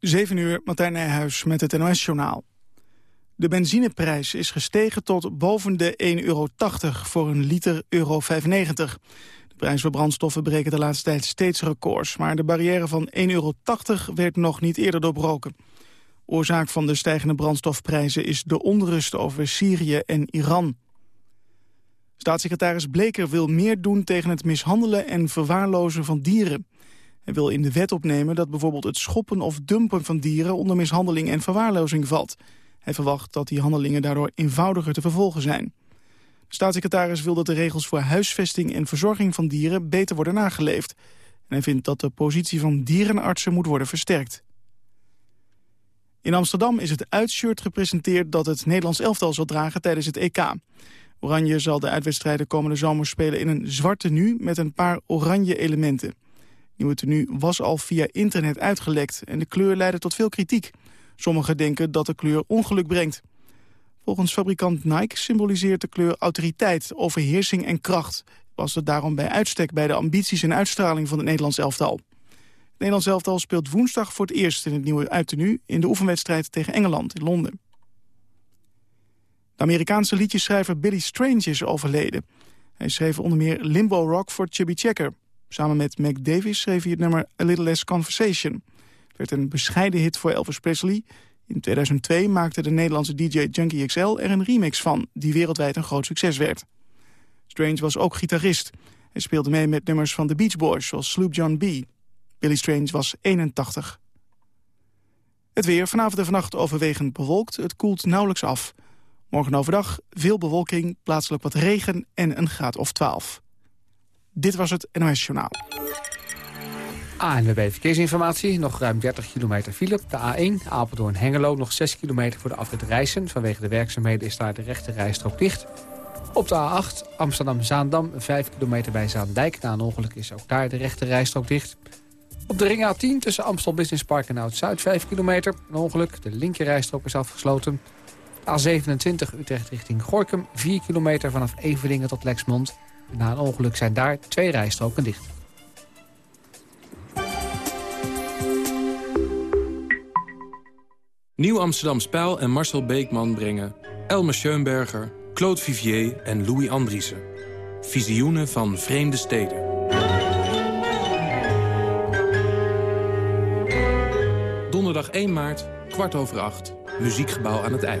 7 uur, Martijn Nijhuis met het NOS-journaal. De benzineprijs is gestegen tot boven de 1,80 euro voor een liter euro 95. De prijs voor brandstoffen berekent de laatste tijd steeds records... maar de barrière van 1,80 euro werd nog niet eerder doorbroken. Oorzaak van de stijgende brandstofprijzen is de onrust over Syrië en Iran. Staatssecretaris Bleker wil meer doen tegen het mishandelen en verwaarlozen van dieren. Hij wil in de wet opnemen dat bijvoorbeeld het schoppen of dumpen van dieren onder mishandeling en verwaarlozing valt. Hij verwacht dat die handelingen daardoor eenvoudiger te vervolgen zijn. De staatssecretaris wil dat de regels voor huisvesting en verzorging van dieren beter worden nageleefd. En hij vindt dat de positie van dierenartsen moet worden versterkt. In Amsterdam is het uitshirt gepresenteerd dat het Nederlands elftal zal dragen tijdens het EK. Oranje zal de uitwedstrijden komende zomer spelen in een zwart tenue met een paar oranje elementen. Nieuwe tenue was al via internet uitgelekt en de kleur leidde tot veel kritiek. Sommigen denken dat de kleur ongeluk brengt. Volgens fabrikant Nike symboliseert de kleur autoriteit, overheersing en kracht. Was het daarom bij uitstek bij de ambities en uitstraling van het Nederlands elftal. Het Nederlands elftal speelt woensdag voor het eerst in het nieuwe uittenu... in de oefenwedstrijd tegen Engeland in Londen. De Amerikaanse liedjeschrijver Billy Strange is overleden. Hij schreef onder meer Limbo Rock voor Chubby Checker. Samen met Mac Davis schreef hij het nummer A Little Less Conversation. Het werd een bescheiden hit voor Elvis Presley. In 2002 maakte de Nederlandse DJ Junkie XL er een remix van... die wereldwijd een groot succes werd. Strange was ook gitarist. Hij speelde mee met nummers van The Beach Boys, zoals Sloop John B. Billy Strange was 81. Het weer vanavond en vannacht overwegend bewolkt. Het koelt nauwelijks af. Morgen overdag veel bewolking, plaatselijk wat regen en een graad of 12. Dit was het NOS Journaal. ANWB Verkeersinformatie, nog ruim 30 kilometer file. De A1, Apeldoorn-Hengelo, nog 6 kilometer voor de afrit Rijssen. Vanwege de werkzaamheden is daar de rechte rijstrook dicht. Op de A8, Amsterdam-Zaandam, 5 kilometer bij Zaandijk. Na een ongeluk is ook daar de rechte rijstrook dicht. Op de ring A10 tussen Amstel Business Park en Oud-Zuid, 5 kilometer. Een ongeluk, de linker rijstrook is afgesloten. A27 Utrecht richting Gorkum, 4 kilometer vanaf Everdingen tot Lexmond. Na een ongeluk zijn daar twee rijstroken dicht. Nieuw Amsterdam Spijl en Marcel Beekman brengen... Elmer Schoenberger, Claude Vivier en Louis Andriessen. Visioenen van vreemde steden. Donderdag 1 maart, kwart over acht. Muziekgebouw aan het IJ.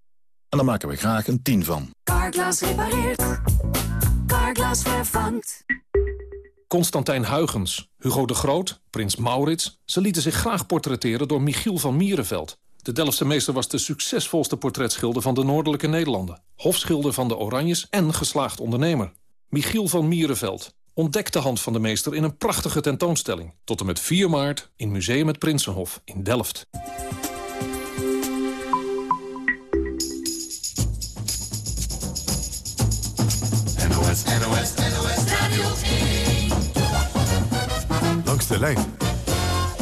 en daar maken we graag een 10 van. Carglass repareert. Carglass vervangt. Constantijn Huygens, Hugo de Groot, Prins Maurits... ze lieten zich graag portretteren door Michiel van Mierenveld... De Delftse meester was de succesvolste portretschilder van de Noordelijke Nederlanden. Hofschilder van de Oranjes en geslaagd ondernemer. Michiel van Mierenveld ontdekt de hand van de meester in een prachtige tentoonstelling. Tot en met 4 maart in Museum het Prinsenhof in Delft.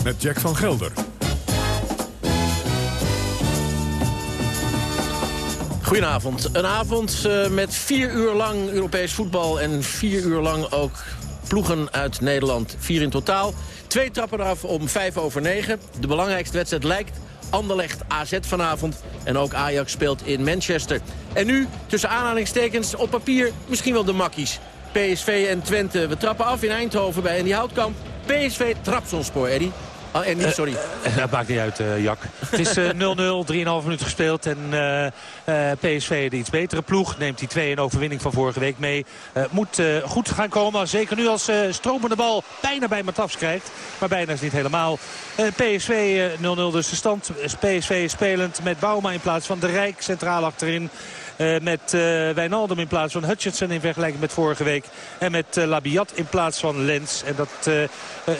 Met Jack van Gelder. Goedenavond. Een avond uh, met vier uur lang Europees voetbal... en vier uur lang ook ploegen uit Nederland. Vier in totaal. Twee trappen eraf om vijf over negen. De belangrijkste wedstrijd lijkt Anderlecht AZ vanavond. En ook Ajax speelt in Manchester. En nu, tussen aanhalingstekens, op papier misschien wel de makkies. PSV en Twente. We trappen af in Eindhoven bij Andy Houtkamp. PSV Trapsonspoor, Eddie. Oh, en niet, sorry. Uh, dat maakt niet uit, uh, Jack. Het is 0-0, uh, 3,5 minuten gespeeld. En PSV, de iets betere ploeg, neemt die 2 in overwinning van vorige week mee. moet goed gaan komen, zeker nu als stromende bal bijna bij Matafs krijgt. Maar bijna is niet helemaal. PSV 0-0 dus de stand. PSV spelend met Bouma in plaats van de Rijk centraal achterin. Met Wijnaldum in plaats van Hutchinson in vergelijking met vorige week. En met Labiat in plaats van Lens. En dat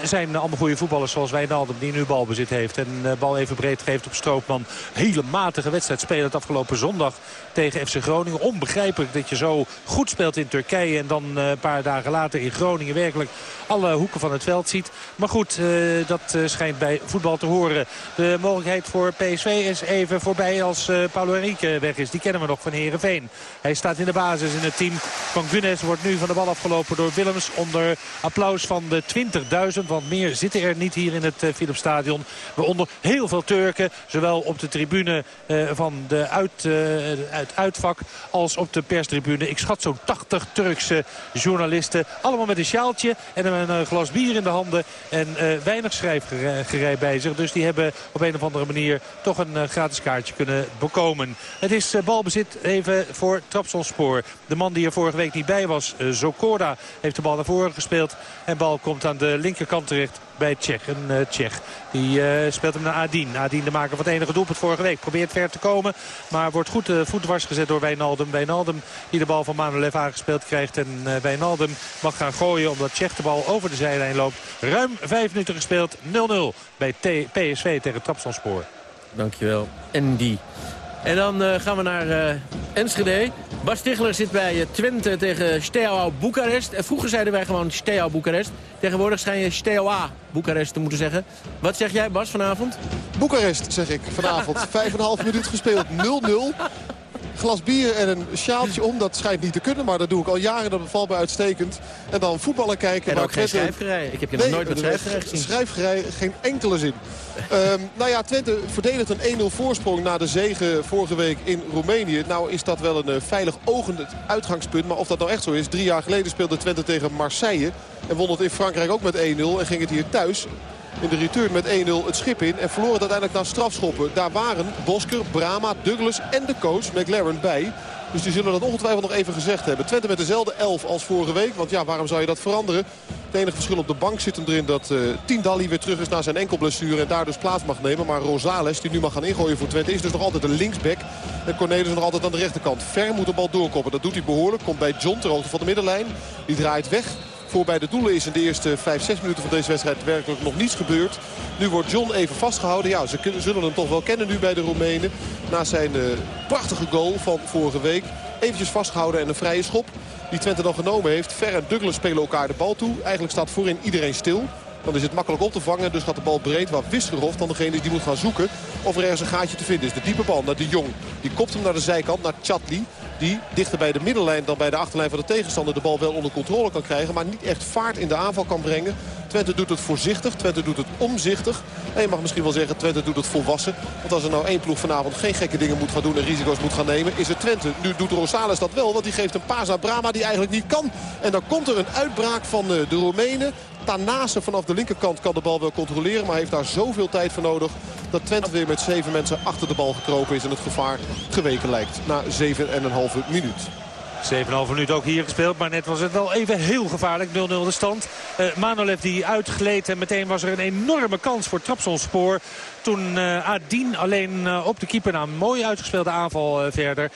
zijn allemaal goede voetballers zoals Wijnaldum die nu balbezit heeft. En bal even breed geeft op Stroopman. Hele matige wedstrijd spelen het afgelopen zondag tegen FC Groningen. Onbegrijpelijk dat je zo goed speelt in Turkije. En dan een paar dagen later in Groningen werkelijk alle hoeken van het veld ziet. Maar goed, dat schijnt bij voetbal te horen. De mogelijkheid voor PSV is even voorbij als Paulo Henrique weg is. Die kennen we nog van Herenveen. Hij staat in de basis in het team van Gunes. Wordt nu van de bal afgelopen door Willems onder applaus van de 20.000. Want meer zitten er niet hier in het Philipsstadion. Waaronder heel veel Turken. Zowel op de tribune van de uit, het uitvak als op de perstribune. Ik schat zo'n 80 Turkse journalisten. Allemaal met een sjaaltje en een glas bier in de handen. En weinig schrijfgerij bij zich. Dus die hebben op een of andere manier toch een gratis kaartje kunnen bekomen. Het is balbezit even voor Trapsonspoor. De man die er vorige week niet bij was, Zokoda, heeft de bal naar voren gespeeld. En bal komt aan de linkerkant terecht bij Tsjech. Een uh, Tsjech. Die uh, speelt hem naar Adin. Adin de maker van het enige doelpunt vorige week. Probeert ver te komen. Maar wordt goed uh, voet dwars gezet door Wijnaldum. Wijnaldum die de bal van Manolev aangespeeld krijgt. En Wijnaldum mag gaan gooien omdat Tsjech de bal over de zijlijn loopt. Ruim vijf minuten gespeeld. 0-0 bij T PSV tegen Trapsonspoor. Dankjewel. En die. En dan uh, gaan we naar uh, Enschede. Bas Stigler zit bij uh, Twente tegen Steaua Boekarest. En vroeger zeiden wij gewoon Steaua Boekarest. Tegenwoordig schijn je Steaua Boekarest te moeten zeggen. Wat zeg jij Bas vanavond? Boekarest zeg ik vanavond. Vijf en een half minuut gespeeld. 0-0 glas bier en een sjaaltje om. Dat schijnt niet te kunnen, maar dat doe ik al jaren. Dat bevalt me uitstekend. En dan voetballen kijken. En ook geen schrijfgerij. Ik heb je nog nooit met schrijfgerij gezien. Schrijfgerij, geen enkele zin. um, nou ja, Twente verdedigt een 1-0 voorsprong na de zege vorige week in Roemenië. Nou is dat wel een uh, veilig ogend uitgangspunt. Maar of dat nou echt zo is. Drie jaar geleden speelde Twente tegen Marseille. En won het in Frankrijk ook met 1-0. En ging het hier thuis in de return met 1-0 het schip in. En verloren uiteindelijk naar strafschoppen. Daar waren Bosker, Brama, Douglas en de coach McLaren bij. Dus die zullen dat ongetwijfeld nog even gezegd hebben. Twente met dezelfde elf als vorige week. Want ja, waarom zou je dat veranderen? Het enige verschil op de bank zit hem erin dat uh, Tindalli weer terug is naar zijn enkelblessure. En daar dus plaats mag nemen. Maar Rosales, die nu mag gaan ingooien voor Twente, is dus nog altijd een linksback. En Cornelis nog altijd aan de rechterkant. Ver moet de bal doorkoppen. Dat doet hij behoorlijk. Komt bij John ter hoogte van de middenlijn. Die draait weg voor bij de doelen is in de eerste 5, 6 minuten van deze wedstrijd werkelijk nog niets gebeurd. Nu wordt John even vastgehouden. Ja, ze zullen hem toch wel kennen nu bij de Roemenen. Na zijn uh, prachtige goal van vorige week. Eventjes vastgehouden en een vrije schop. Die Twente dan genomen heeft. Ver en Douglas spelen elkaar de bal toe. Eigenlijk staat voorin iedereen stil. Dan is het makkelijk op te vangen. Dus gaat de bal breed. Waar Wisgerhof dan degene die moet gaan zoeken. Of er ergens een gaatje te vinden is. De diepe bal naar de Jong. Die kopt hem naar de zijkant. Naar Chatli. Die dichter bij de middenlijn dan bij de achterlijn van de tegenstander de bal wel onder controle kan krijgen. Maar niet echt vaart in de aanval kan brengen. Twente doet het voorzichtig. Twente doet het omzichtig. En je mag misschien wel zeggen Twente doet het volwassen. Want als er nou één ploeg vanavond geen gekke dingen moet gaan doen en risico's moet gaan nemen. Is het Twente. Nu doet Rosales dat wel. Want die geeft een paas aan Brama die eigenlijk niet kan. En dan komt er een uitbraak van de Roemenen. Tanase vanaf de linkerkant kan de bal wel controleren. Maar heeft daar zoveel tijd voor nodig dat Twente weer met zeven mensen achter de bal gekropen is. En het gevaar geweken lijkt na 7,5 minuut. 7,5 minuut ook hier gespeeld. Maar net was het wel even heel gevaarlijk. 0-0 de stand. Uh, Manolev die uitgleed. En meteen was er een enorme kans voor Trapsonspoor. Toen uh, Adin alleen uh, op de keeper na een mooi uitgespeelde aanval uh, verder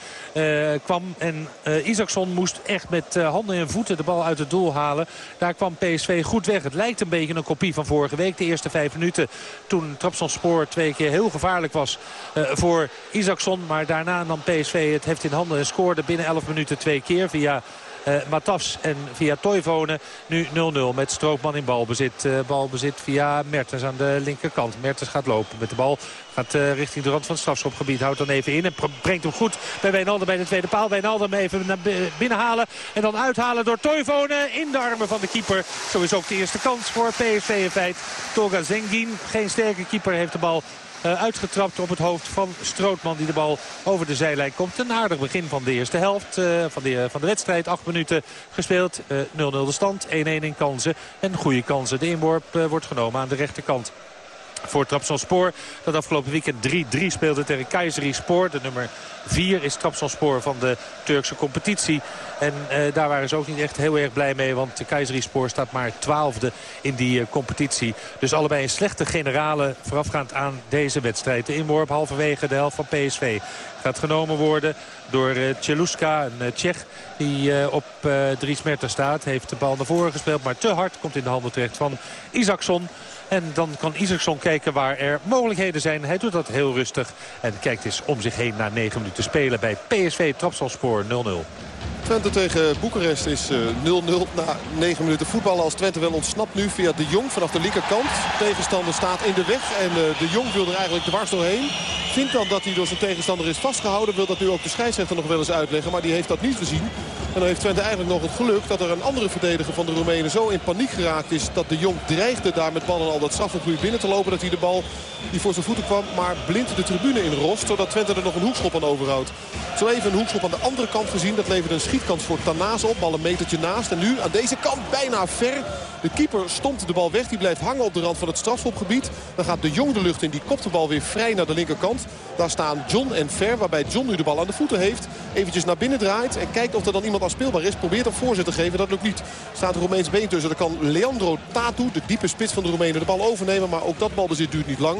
kwam. En Isaacson moest echt met handen en voeten de bal uit het doel halen. Daar kwam PSV goed weg. Het lijkt een beetje een kopie van vorige week. De eerste vijf minuten toen Trapsonspoor twee keer heel gevaarlijk was voor Isaacson. Maar daarna nam PSV het heft in handen en scoorde binnen 11 minuten twee keer via uh, Matas en via Toivonen nu 0-0 met Stroopman in balbezit. Uh, balbezit via Mertens aan de linkerkant. Mertens gaat lopen met de bal. Gaat uh, richting de rand van het strafschopgebied. Houdt dan even in en brengt hem goed bij Wijnaldum bij de tweede paal. Wijnaldum even naar binnen halen. En dan uithalen door Toivonen in de armen van de keeper. Zo is ook de eerste kans voor PSV in feit. Toga Zengin, geen sterke keeper, heeft de bal uitgetrapt op het hoofd van Strootman die de bal over de zijlijn komt. Een aardig begin van de eerste helft uh, van, de, van de wedstrijd. Acht minuten gespeeld. 0-0 uh, de stand. 1-1 in kansen. En goede kansen. De inworp wordt genomen aan de rechterkant. Voor Trabzonspor. Dat afgelopen weekend 3-3 speelde tegen Kayserispor. De nummer 4 is Trabzonspor van de Turkse competitie. En eh, daar waren ze ook niet echt heel erg blij mee. Want de Keizerispoor staat maar twaalfde in die uh, competitie. Dus allebei een slechte generale voorafgaand aan deze wedstrijd. De inworp halverwege de helft van PSV gaat genomen worden door uh, een Tsjech die op Dries Mertens staat. Heeft de bal naar voren gespeeld, maar te hard komt in de handen terecht van Isaacson. En dan kan Isaacson kijken waar er mogelijkheden zijn. Hij doet dat heel rustig en kijkt eens om zich heen na 9 minuten spelen bij PSV Trapsalspoor 0-0. Twente tegen Boekarest is 0-0 na 9 minuten voetballen. Als Twente wel ontsnapt nu via de Jong vanaf de linkerkant. Tegenstander staat in de weg en de Jong wil er eigenlijk dwars doorheen. Vindt dan dat hij door zijn tegenstander is vastgehouden. Wil dat nu ook de scheidsrechter nog wel eens uitleggen. Maar die heeft dat niet gezien. En dan heeft Twente eigenlijk nog het geluk dat er een andere verdediger van de Roemenen zo in paniek geraakt is. Dat de Jong dreigde daar met ballen al dat strafgebied binnen te lopen. Dat hij de bal die voor zijn voeten kwam maar blind de tribune in rost. Zodat Twente er nog een hoekschop aan overhoudt. Zo even een hoekschop aan de andere kant gezien. Dat levert een schietkans voor Tanase op. Bal een metertje naast. En nu aan deze kant bijna ver. De keeper stond de bal weg. Die blijft hangen op de rand van het strafschopgebied. Dan gaat de Jong de lucht in. Die kopt de bal weer vrij naar de linkerkant. Daar staan John en Ver. Waarbij John nu de bal aan de voeten heeft. Eventjes naar binnen draait. En kijkt of er dan iemand afspeelbaar is. Probeert een voorzet te geven. Dat lukt niet. Staat een Roemeens been tussen. Dan kan Leandro Tatu, de diepe spits van de Roemenen, de bal overnemen. Maar ook dat balbezit duurt niet lang.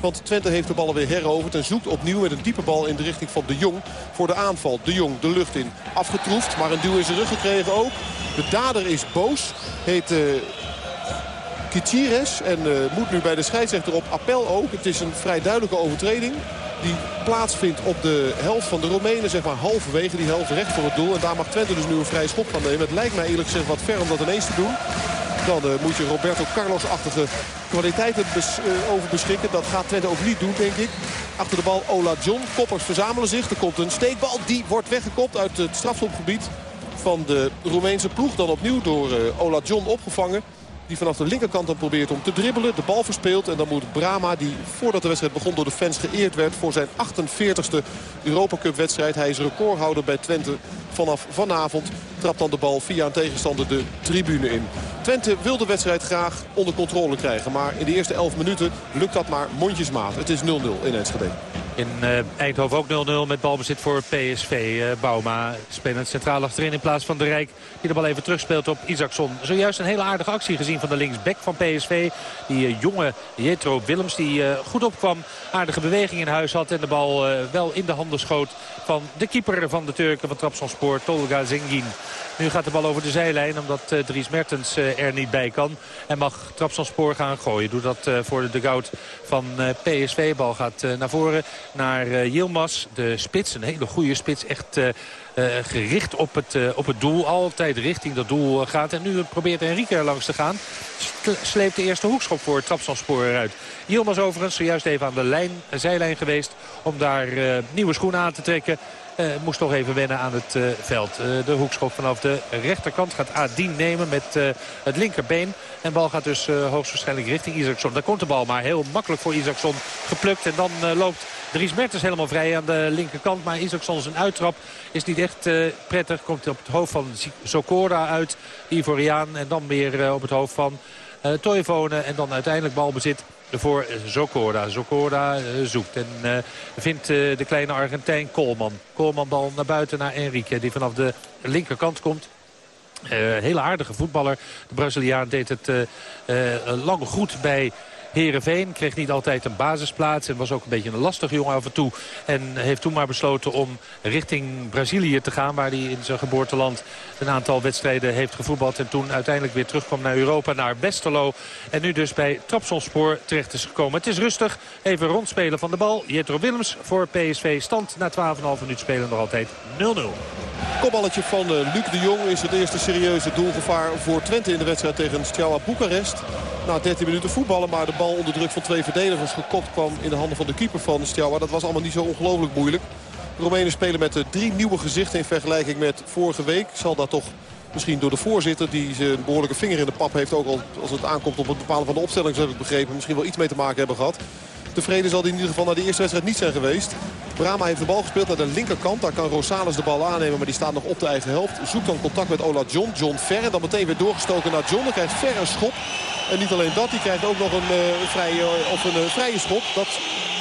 Want Twente heeft de bal weer heroverd en zoekt opnieuw met een diepe bal in de richting van De Jong voor de aanval. De Jong de lucht in. Afgetroefd, maar een duw in zijn rug gekregen ook. De dader is boos. Heet uh, en uh, moet nu bij de scheidsrechter op appel ook. Het is een vrij duidelijke overtreding die plaatsvindt op de helft van de Roemenen. Zeg maar halverwege die helft recht voor het doel. En daar mag Twente dus nu een vrije schop van nemen. Het lijkt mij eerlijk gezegd wat ver om dat ineens te doen. Dan uh, moet je Roberto Carlos-achtige kwaliteiten bes uh, over beschikken. Dat gaat Twente ook niet doen, denk ik. Achter de bal Ola John. Koppers verzamelen zich. Er komt een steekbal. Die wordt weggekopt uit het strafschopgebied van de Roemeense ploeg. Dan opnieuw door uh, Ola John opgevangen. Die vanaf de linkerkant dan probeert om te dribbelen. De bal verspeelt. En dan moet Brama, die voordat de wedstrijd begon door de fans geëerd werd... voor zijn 48e Europa Cup wedstrijd. Hij is recordhouder bij Twente vanaf vanavond. Trapt dan de bal via een tegenstander de tribune in. Twente wil de wedstrijd graag onder controle krijgen. Maar in de eerste 11 minuten lukt dat maar mondjesmaat. Het is 0-0 in Enschede. In uh, Eindhoven ook 0-0 met balbezit voor PSV. Uh, Bauma spelend centraal achterin in plaats van de Rijk. Die de bal even terugspeelt op Isaacson. Zojuist een hele aardige actie gezien van de linksback van PSV. Die uh, jonge Jetro Willems die goed opkwam. Aardige beweging in huis had. En de bal wel in de handen schoot van de keeper van de Turken van Trabzonspor. Tolga Zengin. Nu gaat de bal over de zijlijn omdat uh, Dries Mertens uh, er niet bij kan. En mag Trabzonspor gaan gooien. Doet dat uh, voor de dugout van PSV. Bal gaat naar voren naar Yilmaz. De spits, een hele goede spits. Echt... gericht op het, op het doel. Altijd richting dat doel gaat. En nu probeert Enrique er langs te gaan. Sleept de eerste hoekschop voor Trapsalspoor eruit. Yilmaz overigens zojuist even aan de lijn, zijlijn geweest. Om daar nieuwe schoenen aan te trekken. Uh, moest toch even wennen aan het uh, veld. Uh, de hoekschop vanaf de rechterkant gaat Adien nemen met het linkerbeen. En bal gaat dus hoogstwaarschijnlijk richting Isaacson. Daar komt de bal maar heel makkelijk voor Isaacson geplukt. En dan loopt Dries Mertens helemaal vrij aan de linkerkant. Maar Isaacson zijn uittrap is niet echt prettig. Komt op het hoofd van Sokora uit, Ivoriaan. En dan weer op het hoofd van uh, Toivonen. En dan uiteindelijk balbezit voor Zokora. Zokora uh, zoekt en uh, vindt uh, de kleine Argentijn Koolman. Koolman bal naar buiten naar Enrique die vanaf de linkerkant komt. hele aardige voetballer. De Braziliaan deed het lang goed bij Herenveen kreeg niet altijd een basisplaats en was ook een beetje een lastig jongen af en toe. En heeft toen maar besloten om richting Brazilië te gaan... waar hij in zijn geboorteland een aantal wedstrijden heeft gevoetbald. En toen uiteindelijk weer terugkwam naar Europa, naar Westerlo. En nu dus bij Trapsonspoor terecht is gekomen. Het is rustig. Even rondspelen van de bal. Jetro Willems voor PSV stand na 12,5 minuut spelen nog altijd 0-0. Kopballetje van uh, Luc de Jong is het eerste serieuze doelgevaar voor Twente in de wedstrijd tegen Steaua Boekarest. Na 13 minuten voetballen, maar de bal onder druk van twee verdedigers gekopt kwam in de handen van de keeper van Steaua. Dat was allemaal niet zo ongelooflijk moeilijk. De Roemenen spelen met drie nieuwe gezichten in vergelijking met vorige week. Zal dat toch misschien door de voorzitter die zijn behoorlijke vinger in de pap heeft... ook al als het aankomt op het bepalen van de opstelling, zo heb ik begrepen... misschien wel iets mee te maken hebben gehad. Tevreden zal hij in ieder geval naar de eerste wedstrijd niet zijn geweest. Brama heeft de bal gespeeld naar de linkerkant. Daar kan Rosales de bal aannemen, maar die staat nog op de eigen helft. Zoekt dan contact met Ola John. John Ver. En dan meteen weer doorgestoken naar John. Dan krijgt Ver een schop. En niet alleen dat, die krijgt ook nog een, uh, vrije, of een uh, vrije schop. Dat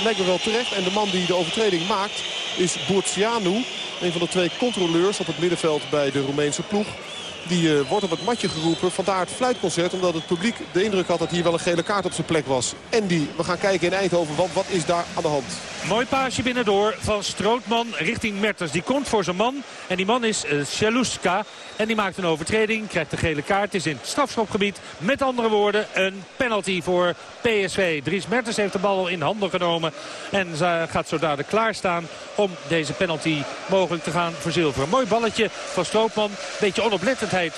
lijkt me wel terecht. En de man die de overtreding maakt is Boercianu. Een van de twee controleurs op het middenveld bij de Roemeense ploeg. Die uh, wordt op het matje geroepen. Vandaar het fluitconcert. Omdat het publiek de indruk had dat hier wel een gele kaart op zijn plek was. Andy, we gaan kijken in Eindhoven. Wat is daar aan de hand? Mooi paasje binnendoor van Strootman richting Mertens. Die komt voor zijn man. En die man is uh. En die maakt een overtreding. Krijgt de gele kaart. Is in het strafschopgebied. Met andere woorden een penalty voor PSV. Dries Mertens heeft de bal in handen genomen. En gaat zo dadelijk klaarstaan om deze penalty mogelijk te gaan verzilveren. Mooi balletje van Strootman. Beetje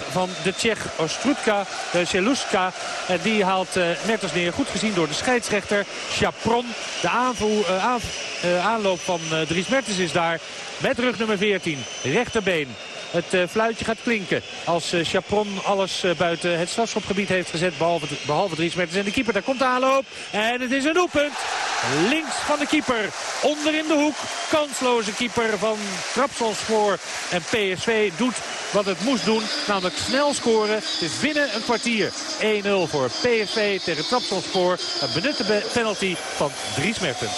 van de Tsjech Ostrutka. Uh, Shaluska. En die haalt Mertens neer. Goed gezien door de scheidsrechter. Chapron. De aanvoer, uh, aanloop van Dries Mertens is daar. Met rug nummer 14. Rechterbeen. Het uh, fluitje gaat klinken als uh, Chapron alles uh, buiten het strafschopgebied heeft gezet. Behalve, behalve Dries Mertens en de keeper. Daar komt de aanloop. En het is een doelpunt. Links van de keeper. Onder in de hoek. Kansloze keeper van Trapsonspoor. En PSV doet wat het moest doen. Namelijk snel scoren. Het is binnen een kwartier. 1-0 voor PSV tegen Trapsonspoor. Een benutte penalty van Dries Mertens.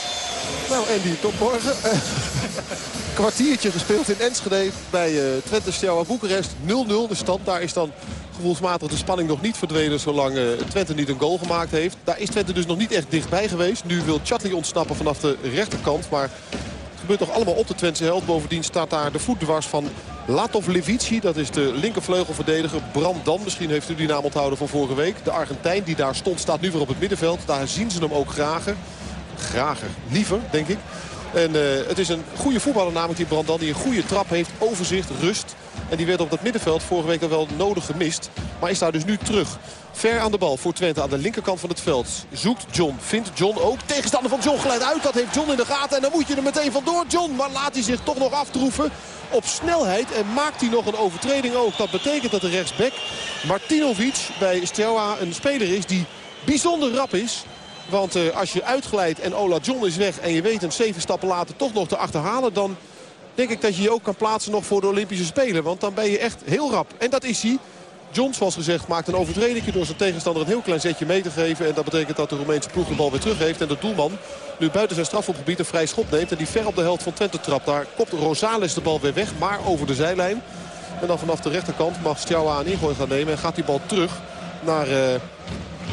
Nou Andy, tot morgen. Kwartiertje gespeeld in Enschede bij uh, Twente Steaua Boekarest. 0-0 de stand. Daar is dan gevoelsmatig de spanning nog niet verdwenen zolang uh, Twente niet een goal gemaakt heeft. Daar is Twente dus nog niet echt dichtbij geweest. Nu wil Chatli ontsnappen vanaf de rechterkant. Maar het gebeurt toch allemaal op de Twentse held. Bovendien staat daar de voet dwars van Latov Levici. Dat is de linkervleugelverdediger. Brandan, misschien heeft u die naam onthouden van vorige week. De Argentijn die daar stond staat nu weer op het middenveld. Daar zien ze hem ook graag grager, liever, denk ik. En uh, het is een goede voetballer namelijk die Brandan. Die een goede trap heeft, overzicht, rust. En die werd op dat middenveld vorige week al wel nodig gemist. Maar is daar dus nu terug. Ver aan de bal voor Twente aan de linkerkant van het veld. Zoekt John, vindt John ook. Tegenstander van John glijdt uit. Dat heeft John in de gaten. En dan moet je er meteen vandoor, John. Maar laat hij zich toch nog aftroeven op snelheid. En maakt hij nog een overtreding ook. Dat betekent dat de rechtsback Martinovic bij Steaua een speler is die bijzonder rap is. Want uh, als je uitglijdt en Ola John is weg... en je weet hem zeven stappen later toch nog te achterhalen... dan denk ik dat je je ook kan plaatsen nog voor de Olympische Spelen. Want dan ben je echt heel rap. En dat is hij. John, zoals gezegd, maakt een overtreding door zijn tegenstander een heel klein zetje mee te geven. En dat betekent dat de Roemeense ploeg de bal weer terug heeft. En de doelman nu buiten zijn strafopgebied een vrij schop neemt. En die ver op de helft van Twente trapt. Daar kopt Rosales de bal weer weg, maar over de zijlijn. En dan vanaf de rechterkant mag Stjawa een ingooi gaan nemen. En gaat die bal terug naar... Uh,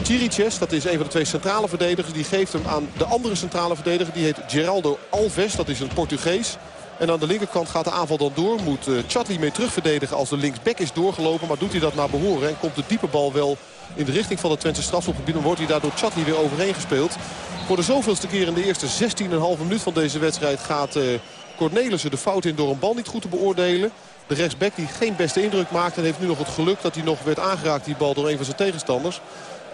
Chiriches, dat is een van de twee centrale verdedigers. Die geeft hem aan de andere centrale verdediger. Die heet Geraldo Alves, dat is een Portugees. En aan de linkerkant gaat de aanval dan door. Moet uh, Chatli mee terugverdedigen als de linksback is doorgelopen. Maar doet hij dat naar behoren en komt de diepe bal wel in de richting van het Twente strafschopgebied. Dan wordt hij daar door Chatli weer overheen gespeeld. Voor de zoveelste keer in de eerste 16,5 minuut van deze wedstrijd gaat uh, Cornelissen de fout in door een bal niet goed te beoordelen. De rechtsback die geen beste indruk maakt en heeft nu nog het geluk dat hij nog werd aangeraakt die bal door een van zijn tegenstanders.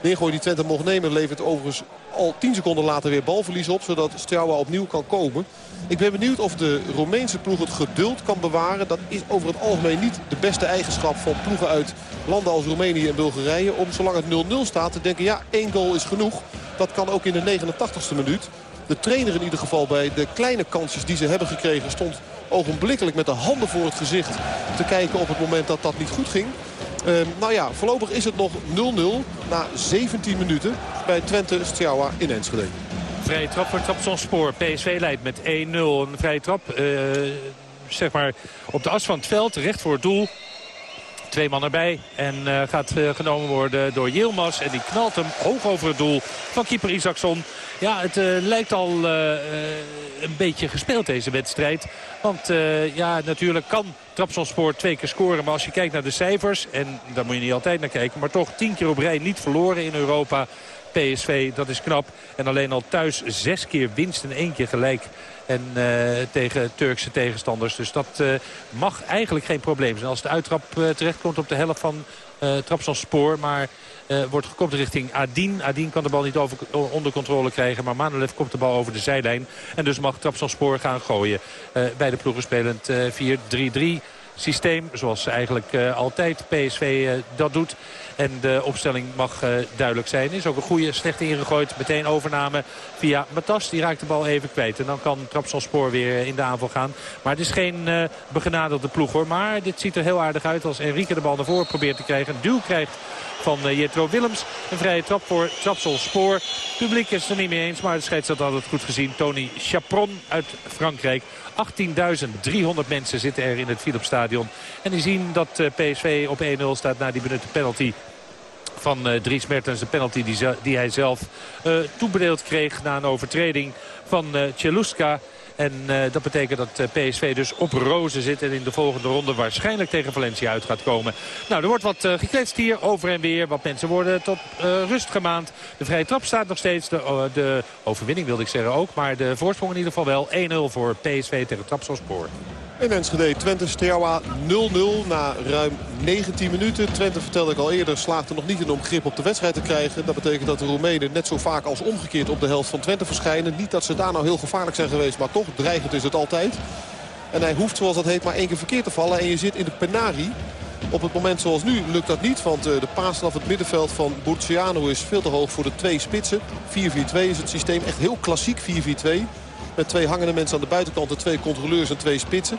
De ingooi die Twente mocht nemen levert overigens al 10 seconden later weer balverlies op. Zodat Straua opnieuw kan komen. Ik ben benieuwd of de Romeinse ploeg het geduld kan bewaren. Dat is over het algemeen niet de beste eigenschap van ploegen uit landen als Roemenië en Bulgarije. Om zolang het 0-0 staat te denken ja één goal is genoeg. Dat kan ook in de 89ste minuut. De trainer in ieder geval bij de kleine kansjes die ze hebben gekregen stond ogenblikkelijk met de handen voor het gezicht te kijken op het moment dat dat niet goed ging. Uh, nou ja, voorlopig is het nog 0-0 na 17 minuten bij Twente Stjawa in Enschede. Vrije trap voor Trapsonspoor. PSV leidt met 1-0. Een vrije trap uh, zeg maar op de as van het veld, recht voor het doel. Twee man erbij en uh, gaat uh, genomen worden door Yilmaz. En die knalt hem hoog over het doel van keeper Isaacson. Ja, het uh, lijkt al een beetje gespeeld deze wedstrijd. Want ja, natuurlijk kan Trapsonspoor twee keer scoren. Maar als je kijkt naar de cijfers, en daar moet je niet altijd naar kijken... maar toch tien keer op rij niet verloren in Europa... PSV, dat is knap. En alleen al thuis zes keer winst en één keer gelijk. En uh, tegen Turkse tegenstanders. Dus dat uh, mag eigenlijk geen probleem zijn. Als de uittrap uh, terechtkomt op de helft van uh, Trapsonspoor. Maar wordt gekopt richting Adin. Adin kan de bal niet onder controle krijgen. Maar Manolev komt de bal over de zijlijn. En dus mag Trapsonspoor gaan gooien. Bij de ploegen spelend 4-3-3 systeem. Zoals eigenlijk uh, altijd PSV uh, dat doet. En de opstelling mag uh, duidelijk zijn. Is ook een goede, slecht ingegooid. Meteen overname via Matas. Die raakt de bal even kwijt. En dan kan Trapsonspoor weer in de aanval gaan. Maar het is geen uh, begenadelde ploeg hoor. Maar dit ziet er heel aardig uit als Enrique de bal naar voren probeert te krijgen. Een duw krijgt van Jetro Willems. Een vrije trap voor Trapsonspoor. Het publiek is het er niet mee eens, maar de scheidsrechter had het goed gezien. Tony Chapron uit Frankrijk. 18.300 mensen zitten er in het Philipsstadion. En die zien dat PSV op 1-0 staat na die benutte penalty van uh, Dries Mertens. Een penalty die, die hij zelf uh, toebedeeld kreeg na een overtreding van uh. En uh, dat betekent dat uh, PSV dus op rozen zit en in de volgende ronde waarschijnlijk tegen Valencia uit gaat komen. Nou, er wordt wat uh, gekletst hier over en weer. Wat mensen worden tot rust gemaand. De vrije trap staat nog steeds. De, de overwinning wilde ik zeggen ook. Maar de voorsprong in ieder geval wel. 1-0 voor PSV tegen Trapsonspoor. In Enschede, Twente Steaua 0-0 na ruim 19 minuten. Twente vertelde ik al eerder, slaagt er nog niet in om grip op de wedstrijd te krijgen. Dat betekent dat de Roemenen net zo vaak als omgekeerd op de helft van Twente verschijnen. Niet dat ze daar nou heel gevaarlijk zijn geweest, maar toch, dreigend is het altijd. En hij hoeft, zoals dat heet, maar één keer verkeerd te vallen. En je zit in de penari. Op het moment zoals nu lukt dat niet, want de paas vanaf het middenveld van Burciano is veel te hoog voor de twee spitsen. 4-4-2 is het systeem, echt heel klassiek 4-4-2. Met twee hangende mensen aan de buitenkant en twee controleurs en twee spitsen.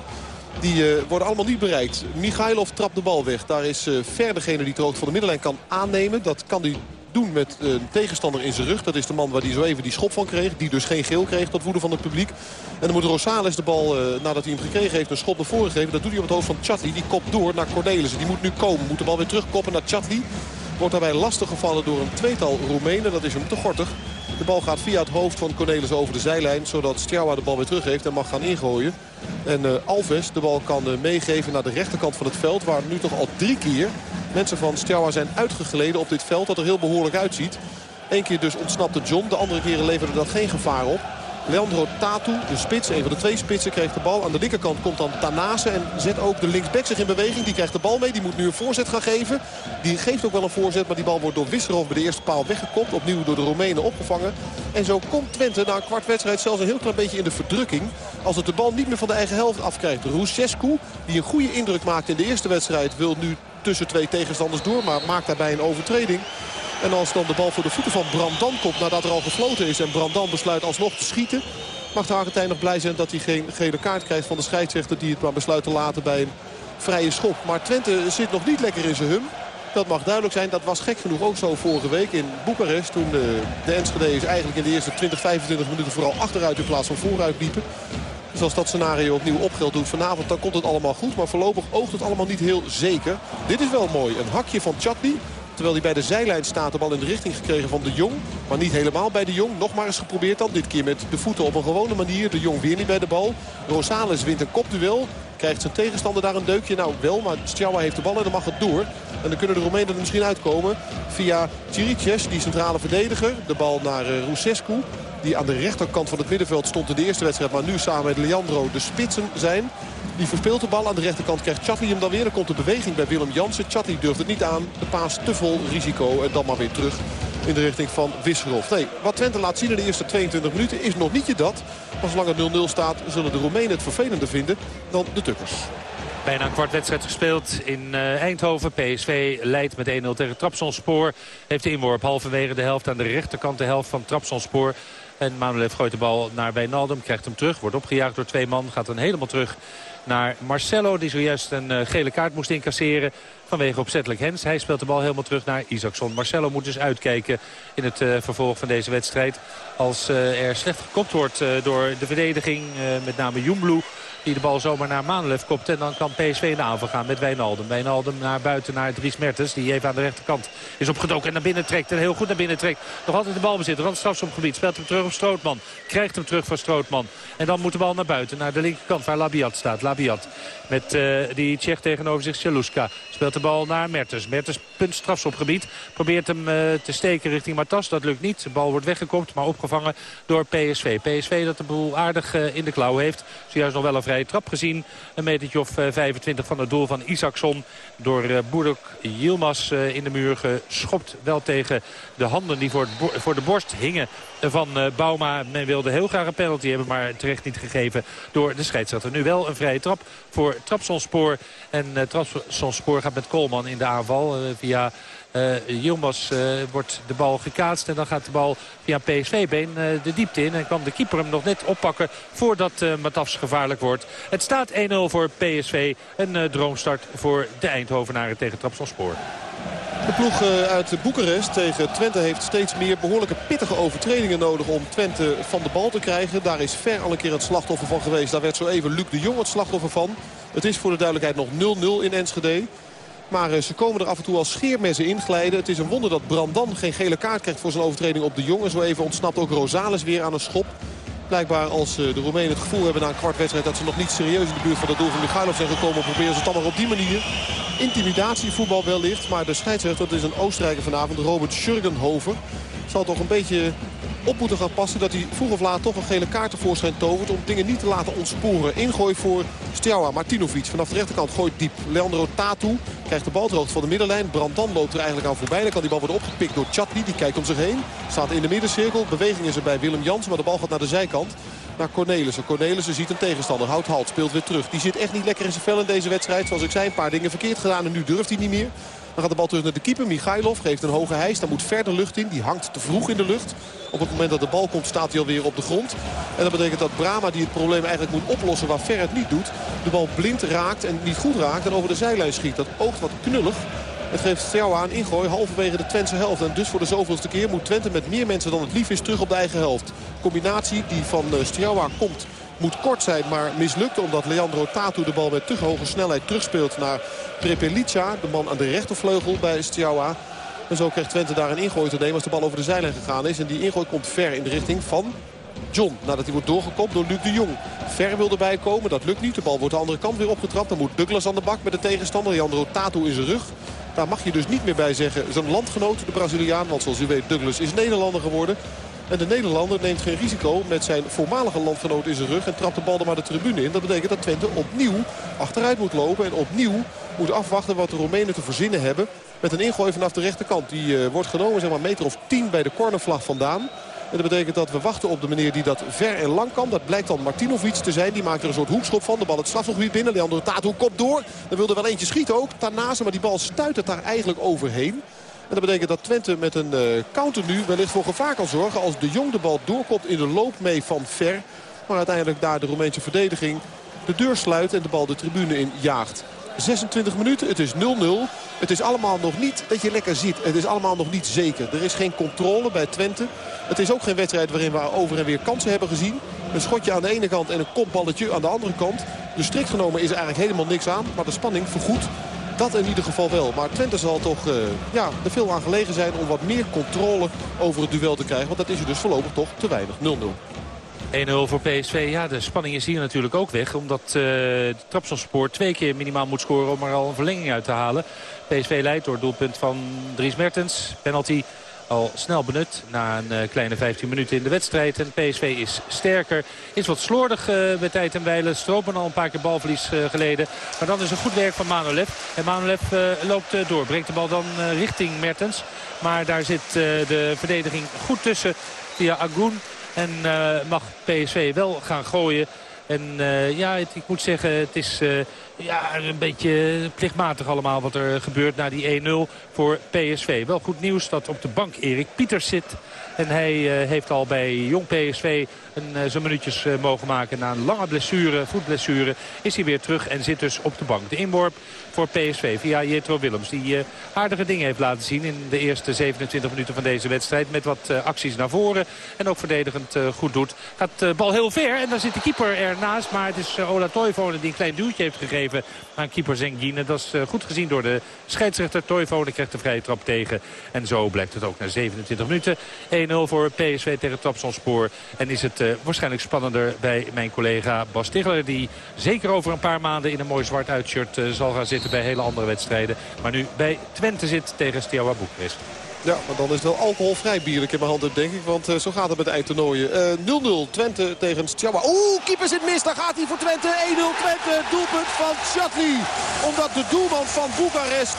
Die uh, worden allemaal niet bereikt. Michailov trapt de bal weg. Daar is uh, Ver degene die het hoogte van de middenlijn kan aannemen. Dat kan hij doen met een tegenstander in zijn rug. Dat is de man waar hij zo even die schop van kreeg. Die dus geen geel kreeg tot woede van het publiek. En dan moet Rosales de bal, nadat hij hem gekregen heeft, een schop naar voren geven. Dat doet hij op het hoofd van Chatli. Die kopt door naar Cornelissen. Die moet nu komen. Moet de bal weer terugkoppen naar Chatli. Wordt daarbij lastig gevallen door een tweetal Roemenen. Dat is hem te gortig. De bal gaat via het hoofd van Cornelis over de zijlijn. Zodat Stjawa de bal weer terug heeft en mag gaan ingooien. En uh, Alves de bal kan uh, meegeven naar de rechterkant van het veld. Waar nu toch al drie keer mensen van Stjawa zijn uitgegleden op dit veld. Dat er heel behoorlijk uitziet. Eén keer dus ontsnapte John. De andere keren leverde dat geen gevaar op. Leandro Tatu, de spits, een van de twee spitsen, kreeg de bal. Aan de linkerkant komt dan Tanase en zet ook de linksback zich in beweging. Die krijgt de bal mee, die moet nu een voorzet gaan geven. Die geeft ook wel een voorzet, maar die bal wordt door Wisserov bij de eerste paal weggekopt. Opnieuw door de Roemenen opgevangen. En zo komt Twente na een kwart wedstrijd zelfs een heel klein beetje in de verdrukking. Als het de bal niet meer van de eigen helft afkrijgt. Rusescu, die een goede indruk maakte in de eerste wedstrijd, wil nu tussen twee tegenstanders door. Maar maakt daarbij een overtreding. En als dan de bal voor de voeten van Brandan komt nadat er al gefloten is... en Brandan besluit alsnog te schieten... mag de Argentijn nog blij zijn dat hij geen gele kaart krijgt van de scheidsrechter... die het maar besluit te laten bij een vrije schop. Maar Twente zit nog niet lekker in zijn hum. Dat mag duidelijk zijn. Dat was gek genoeg ook zo vorige week in Boekarest. Toen de, de Enschede's eigenlijk in de eerste 20, 25 minuten vooral achteruit in plaats van vooruit liepen. Dus als dat scenario opnieuw opgeld doet vanavond, dan komt het allemaal goed. Maar voorlopig oogt het allemaal niet heel zeker. Dit is wel mooi. Een hakje van Chatli. Terwijl hij bij de zijlijn staat, de bal in de richting gekregen van de Jong. Maar niet helemaal bij de Jong. Nog maar eens geprobeerd dan. Dit keer met de voeten op een gewone manier. De Jong weer niet bij de bal. Rosales wint een kopduel. Krijgt zijn tegenstander daar een deukje? Nou wel, maar Stjawa heeft de bal en dan mag het door. En dan kunnen de Roemenen er misschien uitkomen via Chiriches, die centrale verdediger. De bal naar uh, Rusescu, die aan de rechterkant van het middenveld stond in de eerste wedstrijd. Maar nu samen met Leandro de spitsen zijn. Die verspeelt de bal. Aan de rechterkant krijgt Chatli hem dan weer. Dan komt de beweging bij Willem Jansen. Chatli durft het niet aan. De paas te vol risico. En dan maar weer terug in de richting van Wisserov. Nee, wat Twente laat zien in de eerste 22 minuten is nog niet je dat. Maar zolang het 0-0 staat zullen de Roemenen het vervelender vinden dan de Tukkers. Bijna een kwart wedstrijd gespeeld in uh, Eindhoven. PSV leidt met 1-0 tegen Trapsonspoor. Heeft de inworp halverwege de helft aan de rechterkant de helft van Trapsonspoor. En Manuel gooit de bal naar Wijnaldum, krijgt hem terug. Wordt opgejaagd door twee man, gaat dan helemaal terug naar Marcelo. Die zojuist een uh, gele kaart moest incasseren vanwege opzettelijk Hens. Hij speelt de bal helemaal terug naar Isaacson. Marcelo moet dus uitkijken in het uh, vervolg van deze wedstrijd. Als uh, er slecht gekopt wordt door de verdediging, met name Junglu die de bal zomaar naar Maanlev kopt. En dan kan PSV in de aanval gaan met Wijnaldum. Wijnaldum naar buiten naar Dries Mertens. Die even aan de rechterkant is opgedoken en naar binnen trekt. En heel goed naar binnen trekt. Nog altijd de bal bezit. Rand strafschopgebied. Speelt hem terug op Strootman. Krijgt hem terug van Strootman. En dan moet de bal naar buiten. Naar de linkerkant waar Labiat staat. Labiat met die Tsjech tegenover zich. Celuska speelt de bal naar Mertens. Mertens punt strafschopgebied. Probeert hem te steken richting Matas. Dat lukt niet. De bal wordt weggekopt. Maar opgevangen door PSV. PSV dat de boel aardig uh, in de klauw heeft. Zojuist nog wel een vrije trap gezien. Een metertje of 25 van het doel van Isaacson. Door uh, Boerduk Yilmaz in de muur geschopt. Wel tegen de handen die voor, de borst hingen van Bauma. Men wilde heel graag een penalty hebben, maar terecht niet gegeven door de scheidsrechter. Nu wel een vrije trap voor Trapsonspoor. En Trapsonspoor gaat met Koolman in de aanval via... Uh, wordt de bal gekaatst en dan gaat de bal via een PSV-been uh, de diepte in. En kan de keeper hem nog net oppakken voordat uh, Matafs gevaarlijk wordt. Het staat 1-0 voor PSV. Een droomstart voor de Eindhovenaren tegen Trapsonspoor. De ploeg eh, uit Boekarest tegen Twente heeft steeds meer behoorlijke pittige overtredingen nodig om Twente van de bal te krijgen. Daar is Ver al een keer het slachtoffer van geweest. Daar werd zo even Luc de Jong het slachtoffer van. Het is voor de duidelijkheid nog 0-0 in Enschede. Maar eh, ze komen er af en toe als scheermessen inglijden. Het is een wonder dat Brandan geen gele kaart krijgt voor zijn overtreding op de jongen. Zo even ontsnapt ook Rosales weer aan een schop. Blijkbaar als eh, de Roemenen het gevoel hebben na een kwart wedstrijd... dat ze nog niet serieus in de buurt van het doel van Michailov zijn gekomen... proberen ze het dan maar op die manier. Intimidatievoetbal wellicht. Maar de scheidsrechter, dat is een Oostenrijker vanavond, Robert Schurgenhover... zal toch een beetje op moeten gaan passen. Dat hij vroeg of laat toch een gele kaart tevoorschijn tovert. Om dingen niet te laten ontsporen. Ingooi voor Stjawa Martinovic. Vanaf de rechterkant gooit diep. Leandro Tatu krijgt de bal terug van de middenlijn. Brandan loopt er eigenlijk aan voorbij. Dan kan die bal worden opgepikt door Chatli. Die kijkt om zich heen. Staat in de middencirkel. Beweging is er bij Willem Jans. Maar de bal gaat naar de zijkant. Naar Cornelissen. Cornelissen ziet een tegenstander. Houdt halt. Speelt weer terug. Die zit echt niet lekker in zijn vel in deze wedstrijd. Zoals ik zei, een paar dingen verkeerd gedaan. En nu durft hij niet meer. Dan gaat de bal terug naar de keeper. Michailov geeft een hoge hijs. Dan moet verder lucht in. Die hangt te vroeg in de lucht. Op het moment dat de bal komt staat hij alweer op de grond. En dat betekent dat Brama die het probleem eigenlijk moet oplossen waar Ver het niet doet. De bal blind raakt en niet goed raakt en over de zijlijn schiet. Dat oogt wat knullig. Het geeft Stjawa een ingooi halverwege de Twentse helft. En dus voor de zoveelste keer moet Twente met meer mensen dan het lief is terug op de eigen helft. Combinatie die van eh, Stjawa komt moet kort zijn, maar mislukt. Omdat Leandro Tatu de bal met te hoge snelheid terugspeelt naar Prepelica. De man aan de rechtervleugel bij Stjawa. En zo krijgt Twente daar een ingooi te nemen als de bal over de zijlijn gegaan is. En die ingooi komt ver in de richting van John. Nadat hij wordt doorgekopt door Luc de Jong. Ver wil erbij komen, dat lukt niet. De bal wordt de andere kant weer opgetrapt. Dan moet Douglas aan de bak met de tegenstander. Leandro Tatu in zijn rug. Daar mag je dus niet meer bij zeggen zijn landgenoot, de Braziliaan. Want zoals u weet, Douglas is Nederlander geworden. En de Nederlander neemt geen risico met zijn voormalige landgenoot in zijn rug. En trapt de bal er maar de tribune in. Dat betekent dat Twente opnieuw achteruit moet lopen. En opnieuw moet afwachten wat de Roemenen te verzinnen hebben. Met een ingooi vanaf de rechterkant. Die uh, wordt genomen zeg maar meter of tien bij de cornervlag vandaan. En dat betekent dat we wachten op de meneer die dat ver en lang kan. Dat blijkt dan Martinovic te zijn. Die maakt er een soort hoekschop van. De bal het strafgebied binnen. Leandro Tatu kop door. Dan wilde wel eentje schieten ook. Daarnaast, maar die bal stuit het daar eigenlijk overheen. En dat betekent dat Twente met een uh, counter nu wellicht voor gevaar kan zorgen. Als de Jong de bal doorkomt in de loop mee van Ver. Maar uiteindelijk daar de Roemeense verdediging de deur sluit en de bal de tribune in jaagt. 26 minuten, het is 0-0. Het is allemaal nog niet dat je lekker ziet. Het is allemaal nog niet zeker. Er is geen controle bij Twente. Het is ook geen wedstrijd waarin we over en weer kansen hebben gezien. Een schotje aan de ene kant en een kopballetje aan de andere kant. Dus strikt genomen is er eigenlijk helemaal niks aan. Maar de spanning vergoedt dat in ieder geval wel. Maar Twente zal toch uh, ja, er veel aan gelegen zijn om wat meer controle over het duel te krijgen. Want dat is er dus voorlopig toch te weinig. 0-0. 1-0 voor PSV. Ja, de spanning is hier natuurlijk ook weg. Omdat uh, de Trapsonspoor twee keer minimaal moet scoren om er al een verlenging uit te halen. PSV leidt door doelpunt van Dries Mertens. Penalty al snel benut na een uh, kleine 15 minuten in de wedstrijd. En PSV is sterker. Is wat slordig uh, bij tijd en wijlen. Stropen al een paar keer balverlies uh, geleden. Maar dan is een goed werk van Manolev. En Manolev loopt door. Brengt de bal dan richting Mertens. Maar daar zit de verdediging goed tussen via Agoen. En mag PSV wel gaan gooien. En ja, ik moet zeggen, het is ja, een beetje plichtmatig allemaal wat er gebeurt na die 1-0 voor PSV. Wel goed nieuws dat op de bank Erik Pieters zit. En hij uh, heeft al bij jong PSV een, uh, zijn minuutjes uh, mogen maken. Na een lange blessure, voetblessure, is hij weer terug en zit dus op de bank. De inworp voor PSV via Jetro Willems. Die aardige dingen heeft laten zien in de eerste 27 minuten van deze wedstrijd. Met wat acties naar voren en ook verdedigend goed doet. Gaat de bal heel ver en dan zit de keeper ernaast. Maar het is Ola Toivonen die een klein duwtje heeft gegeven aan keeper Zengine. Dat is goed gezien door de scheidsrechter. Toivonen krijgt de vrije trap tegen. En zo blijft het ook na 27 minuten. 1-0 voor PSV tegen Trabzonspor. En is het uh, waarschijnlijk spannender bij mijn collega Bas Tichler. Die zeker over een paar maanden in een mooi zwart uitshirt uh, zal gaan zitten bij hele andere wedstrijden. Maar nu bij Twente zit tegen Boekarest. Ja, maar dan is het wel alcoholvrij bier ik in mijn hand denk ik. Want uh, zo gaat het met eindtoernooien. 0-0 Twente tegen Stjawa. Oeh, keeper zit mis. Daar gaat hij voor Twente. 1-0 Twente. Doelpunt van Chatli. Omdat de doelman van Boekarest,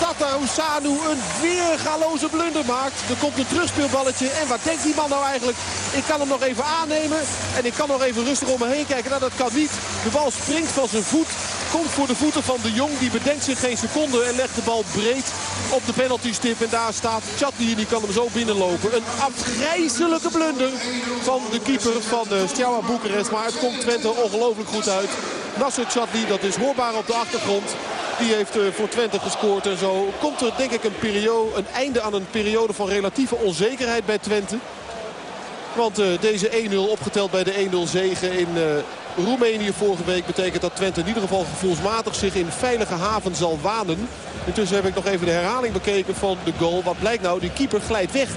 Tata Oussanu, een weergaloze blunder maakt. Er komt een terugspeelballetje. En wat denkt die man nou eigenlijk? Ik kan hem nog even aannemen. En ik kan nog even rustig om me heen kijken. Nou, dat kan niet. De bal springt van zijn voet. Komt voor de voeten van de Jong. Die bedenkt zich geen seconde en legt de bal breed op de penaltystip. En daar staat Chatli die kan hem zo binnenlopen. Een afgrijzelijke blunder van de keeper van de Steaua Boekarest. Maar het komt Twente ongelooflijk goed uit. Nasser Chatli, dat is hoorbaar op de achtergrond. Die heeft voor Twente gescoord en zo komt er denk ik een, periode, een einde aan een periode van relatieve onzekerheid bij Twente. Want deze 1-0 opgeteld bij de 1-0 zegen in Roemenië vorige week betekent dat Twente in ieder geval gevoelsmatig zich in veilige haven zal wanen. Intussen heb ik nog even de herhaling bekeken van de goal. Wat blijkt nou? Die keeper glijdt weg.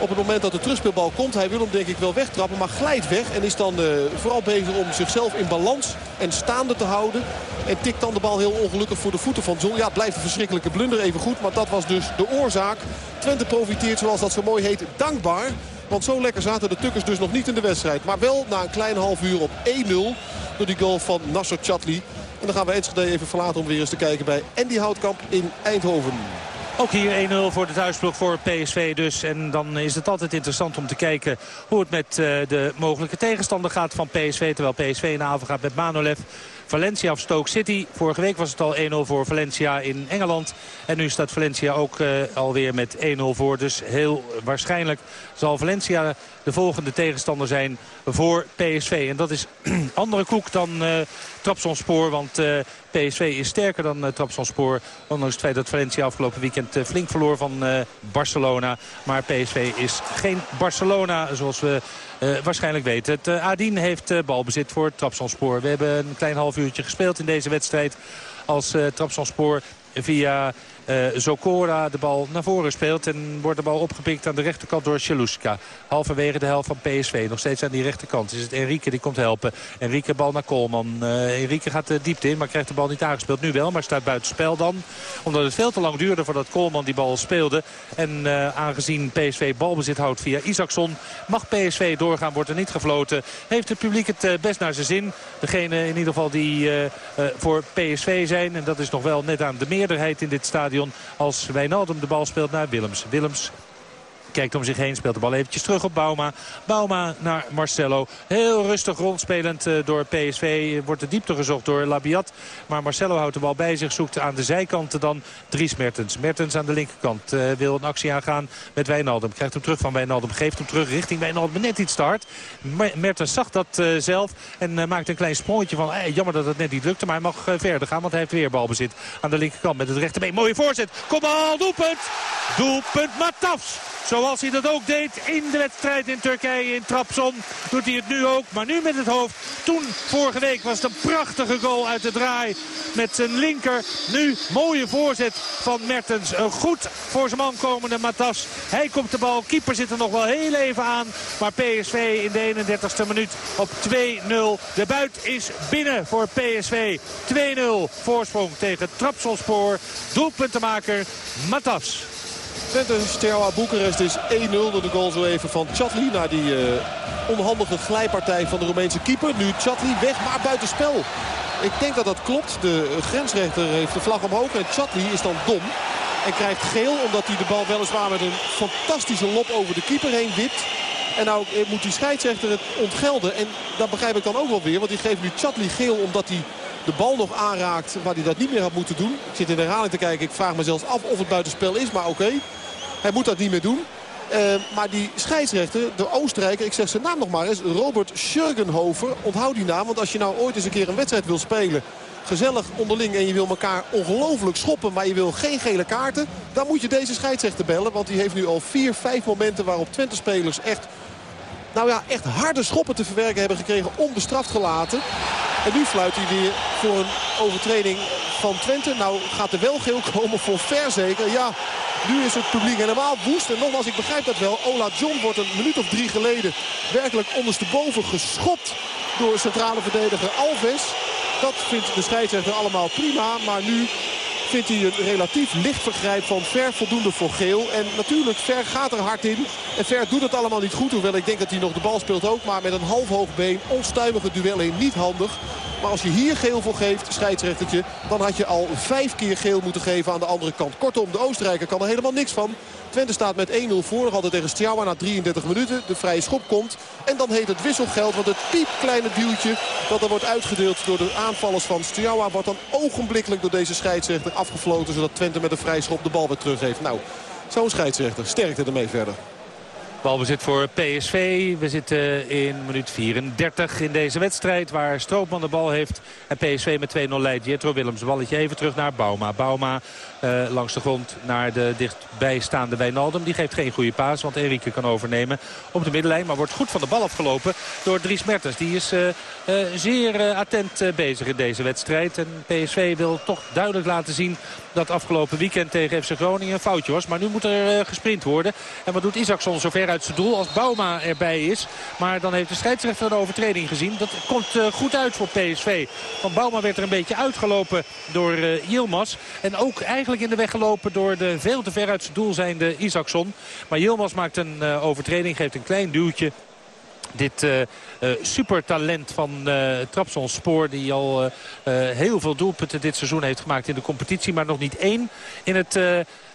Op het moment dat de terugspeelbal komt, hij wil hem denk ik wel wegtrappen, maar glijdt weg. En is dan uh, vooral bezig om zichzelf in balans en staande te houden. En tikt dan de bal heel ongelukkig voor de voeten van Zon. Ja, blijft een verschrikkelijke blunder even goed, maar dat was dus de oorzaak. Twente profiteert, zoals dat zo mooi heet, dankbaar want zo lekker zaten de Tukkers dus nog niet in de wedstrijd. Maar wel na een klein half uur op 1-0 door die goal van Nasser Chatli. En dan gaan we Enschede even verlaten om weer eens te kijken bij Andy Houtkamp in Eindhoven. Ook hier 1-0 voor de thuisblok voor PSV dus. En dan is het altijd interessant om te kijken hoe het met eh, de mogelijke tegenstander gaat van PSV. Terwijl PSV in de avond gaat met Manolev. Valencia of Stoke City. Vorige week was het al 1-0 voor Valencia in Engeland. En nu staat Valencia ook uh, alweer met 1-0 voor. Dus heel waarschijnlijk zal Valencia de volgende tegenstander zijn voor PSV. En dat is andere koek dan uh, Trabzonspor. Want uh, PSV is sterker dan Trabzonspor. Ondanks het feit dat Valencia afgelopen weekend flink verloor van Barcelona. Maar PSV is geen Barcelona zoals we waarschijnlijk weten. Het Adien heeft balbezit voor Trabzonspor. We hebben een klein half uurtje gespeeld in deze wedstrijd. Als Trabzonspor via uh, Zokora de bal naar voren speelt. En wordt de bal opgepikt aan de rechterkant door Shaluska. Halverwege de helft van PSV. Nog steeds aan die rechterkant is het Enrique die komt helpen. Enrique bal naar Koolman. Uh, Enrique gaat de diepte in, maar krijgt de bal niet aangespeeld. Nu wel, maar staat buiten spel dan. Omdat het veel te lang duurde voordat Koolman die bal speelde. En uh, aangezien PSV balbezit houdt via Isaacson... mag PSV doorgaan, wordt er niet gefloten. Heeft het publiek het best naar zijn zin. Degene in ieder geval die voor PSV zijn. En dat is nog wel net aan de meerderheid in dit stadion als Wijnaldum de bal speelt naar Willems. Willems kijkt om zich heen, speelt de bal eventjes terug op Bauma. Bauma naar Marcelo. Heel rustig rondspelend eh, door PSV. Wordt de diepte gezocht door Labiat. Maar Marcelo houdt de bal bij zich. Zoekt aan de zijkanten dan Dries Mertens. Mertens aan de linkerkant uh, wil een actie aangaan met Wijnaldum. Krijgt hem terug van Wijnaldum. Geeft hem terug richting Wijnaldum. Net iets start. Mertens zag dat uh, zelf. En maakt een klein sprongetje van. Eh, jammer dat het net niet lukte. Maar hij mag verder gaan. Want hij heeft weer balbezit aan de linkerkant met het rechterbeen. Mooie voorzet. Kom al. Doelpunt. Doelpunt Matafs. Zoals hij dat ook deed in de wedstrijd in Turkije in Trabzon. Doet hij het nu ook, maar nu met het hoofd. Toen, vorige week, was het een prachtige goal uit de draai. Met zijn linker. Nu, mooie voorzet van Mertens. Een goed voor zijn man komende Matas. Hij komt de bal. Keeper zit er nog wel heel even aan. Maar PSV in de 31ste minuut op 2-0. De buit is binnen voor PSV. 2-0 voorsprong tegen Trabzonspor. Doelpuntenmaker Matas. Twente Steaua Boekarest is 1-0 door de goal zo even van Chatli. Na die uh, onhandige glijpartij van de Roemeense keeper. Nu Chatli weg, maar buitenspel. Ik denk dat dat klopt. De grensrechter heeft de vlag omhoog. En Chatli is dan dom. En krijgt geel omdat hij de bal weliswaar met een fantastische lop over de keeper heen wipt. En nou eh, moet die scheidsrechter het ontgelden. En dat begrijp ik dan ook wel weer. Want die geeft nu Chatli geel omdat hij de bal nog aanraakt waar hij dat niet meer had moeten doen. Ik zit in de herhaling te kijken. Ik vraag me zelfs af of het buitenspel is. Maar oké, hij moet dat niet meer doen. Uh, maar die scheidsrechter, de Oostenrijker, ik zeg zijn naam nog maar eens, Robert Schurgenhofer. Onthoud die naam, want als je nou ooit eens een keer een wedstrijd wil spelen... gezellig onderling en je wil elkaar ongelooflijk schoppen... maar je wil geen gele kaarten, dan moet je deze scheidsrechter bellen. Want die heeft nu al vier, vijf momenten waarop Twente-spelers echt nou ja, echt harde schoppen te verwerken hebben gekregen. Onbestraft gelaten. En nu fluit hij weer voor een overtreding van Twente. Nou gaat er wel geel komen voor ver zeker. Ja, nu is het publiek helemaal woest. En nogmaals, ik begrijp dat wel. Ola John wordt een minuut of drie geleden werkelijk ondersteboven geschopt door centrale verdediger Alves. Dat vindt de scheidsrechter allemaal prima. Maar nu vindt hij een relatief licht vergrijp van Ver voldoende voor geel. En natuurlijk, Ver gaat er hard in. En Ver doet het allemaal niet goed. Hoewel ik denk dat hij nog de bal speelt ook. Maar met een half hoog been, onstuimige duel in, niet handig. Maar als je hier geel voor geeft, scheidsrechtertje... dan had je al vijf keer geel moeten geven aan de andere kant. Kortom, de Oostenrijker kan er helemaal niks van. Twente staat met 1-0 voor. Altijd tegen Stjawa na 33 minuten. De vrije schop komt. En dan heet het wisselgeld. Want het piepkleine duwtje dat er wordt uitgedeeld door de aanvallers van Stjawa... wordt dan ogenblikkelijk door deze scheidsrechter afgefloten. Zodat Twente met een vrije schop de bal weer teruggeeft. Nou, zo'n scheidsrechter. Sterkte ermee verder. Balbezit voor PSV. We zitten in minuut 34 in deze wedstrijd waar Stroopman de bal heeft. En PSV met 2-0 leidt. Jetro Willems balletje even terug naar Bauma. Bauma uh, langs de grond naar de dichtbijstaande Wijnaldum. Die geeft geen goede paas, want Enrique kan overnemen op de middenlijn. Maar wordt goed van de bal afgelopen door Dries Mertens. Die is uh, uh, zeer attent bezig in deze wedstrijd. En PSV wil toch duidelijk laten zien dat afgelopen weekend tegen FC Groningen een foutje was. Maar nu moet er gesprint worden. En wat doet Isaacson zover uit zijn doel als Bauma erbij is. Maar dan heeft de scheidsrechter een overtreding gezien. Dat komt goed uit voor PSV. Van Bauma werd er een beetje uitgelopen door Yilmaz. En ook eigenlijk in de weg gelopen door de veel te ver uit zijn doel zijnde Isaacson. Maar Yilmaz maakt een uh, overtreding, geeft een klein duwtje. Dit uh, uh, supertalent van uh, Trabzonspor die al heel veel doelpunten dit seizoen heeft gemaakt in de competitie. Maar nog niet één in het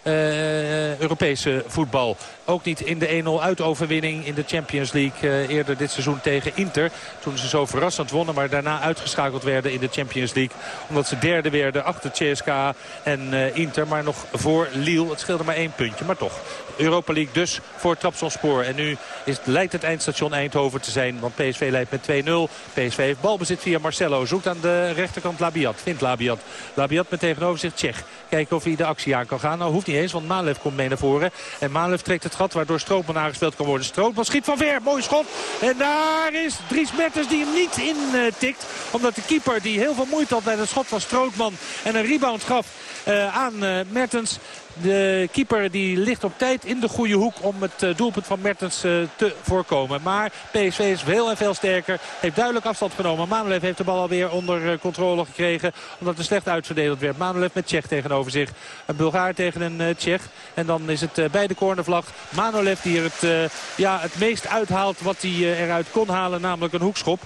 Europese voetbal. Ook niet in de 1-0 uitoverwinning in de Champions League uh, eerder dit seizoen tegen Inter. Toen ze zo verrassend wonnen, maar daarna uitgeschakeld werden in de Champions League. Omdat ze derde werden achter CSKA en Inter, maar nog voor Lille. Het scheelde maar één puntje, maar toch. Europa League dus voor Trabzonspor. En nu is, lijkt het eindstation Eindhoven te zijn, want PSV leidt met 2-0. PSV heeft balbezit via Marcelo. Zoekt aan de rechterkant Labiat. Vindt Labiat. Labiat met tegenover zich Tsjech. Kijken of hij de actie aan kan gaan. Nou hoeft niet eens, want Malev komt mee naar voren. En Malev trekt het gat waardoor Strootman aangespeeld kan worden. Strootman schiet van ver. Mooi schot. En daar is Dries Mertens die hem niet in uh, tikt. Omdat de keeper die heel veel moeite had bij het schot van Strootman. En een rebound gaf uh, aan uh, Mertens. De keeper die ligt op tijd in de goede hoek om het uh, doelpunt van Mertens uh, te voorkomen. Maar PSV is veel en veel sterker. Heeft duidelijk afstand genomen. Manolev heeft de bal alweer onder uh, controle gekregen. Omdat er slecht uitverdeeld werd. Manolev met Tsjech tegenover zich. Een Bulgaar tegen een Tsjech. En dan is het bij de cornervlag Manolev die er het, ja, het meest uithaalt wat hij eruit kon halen. Namelijk een hoekschop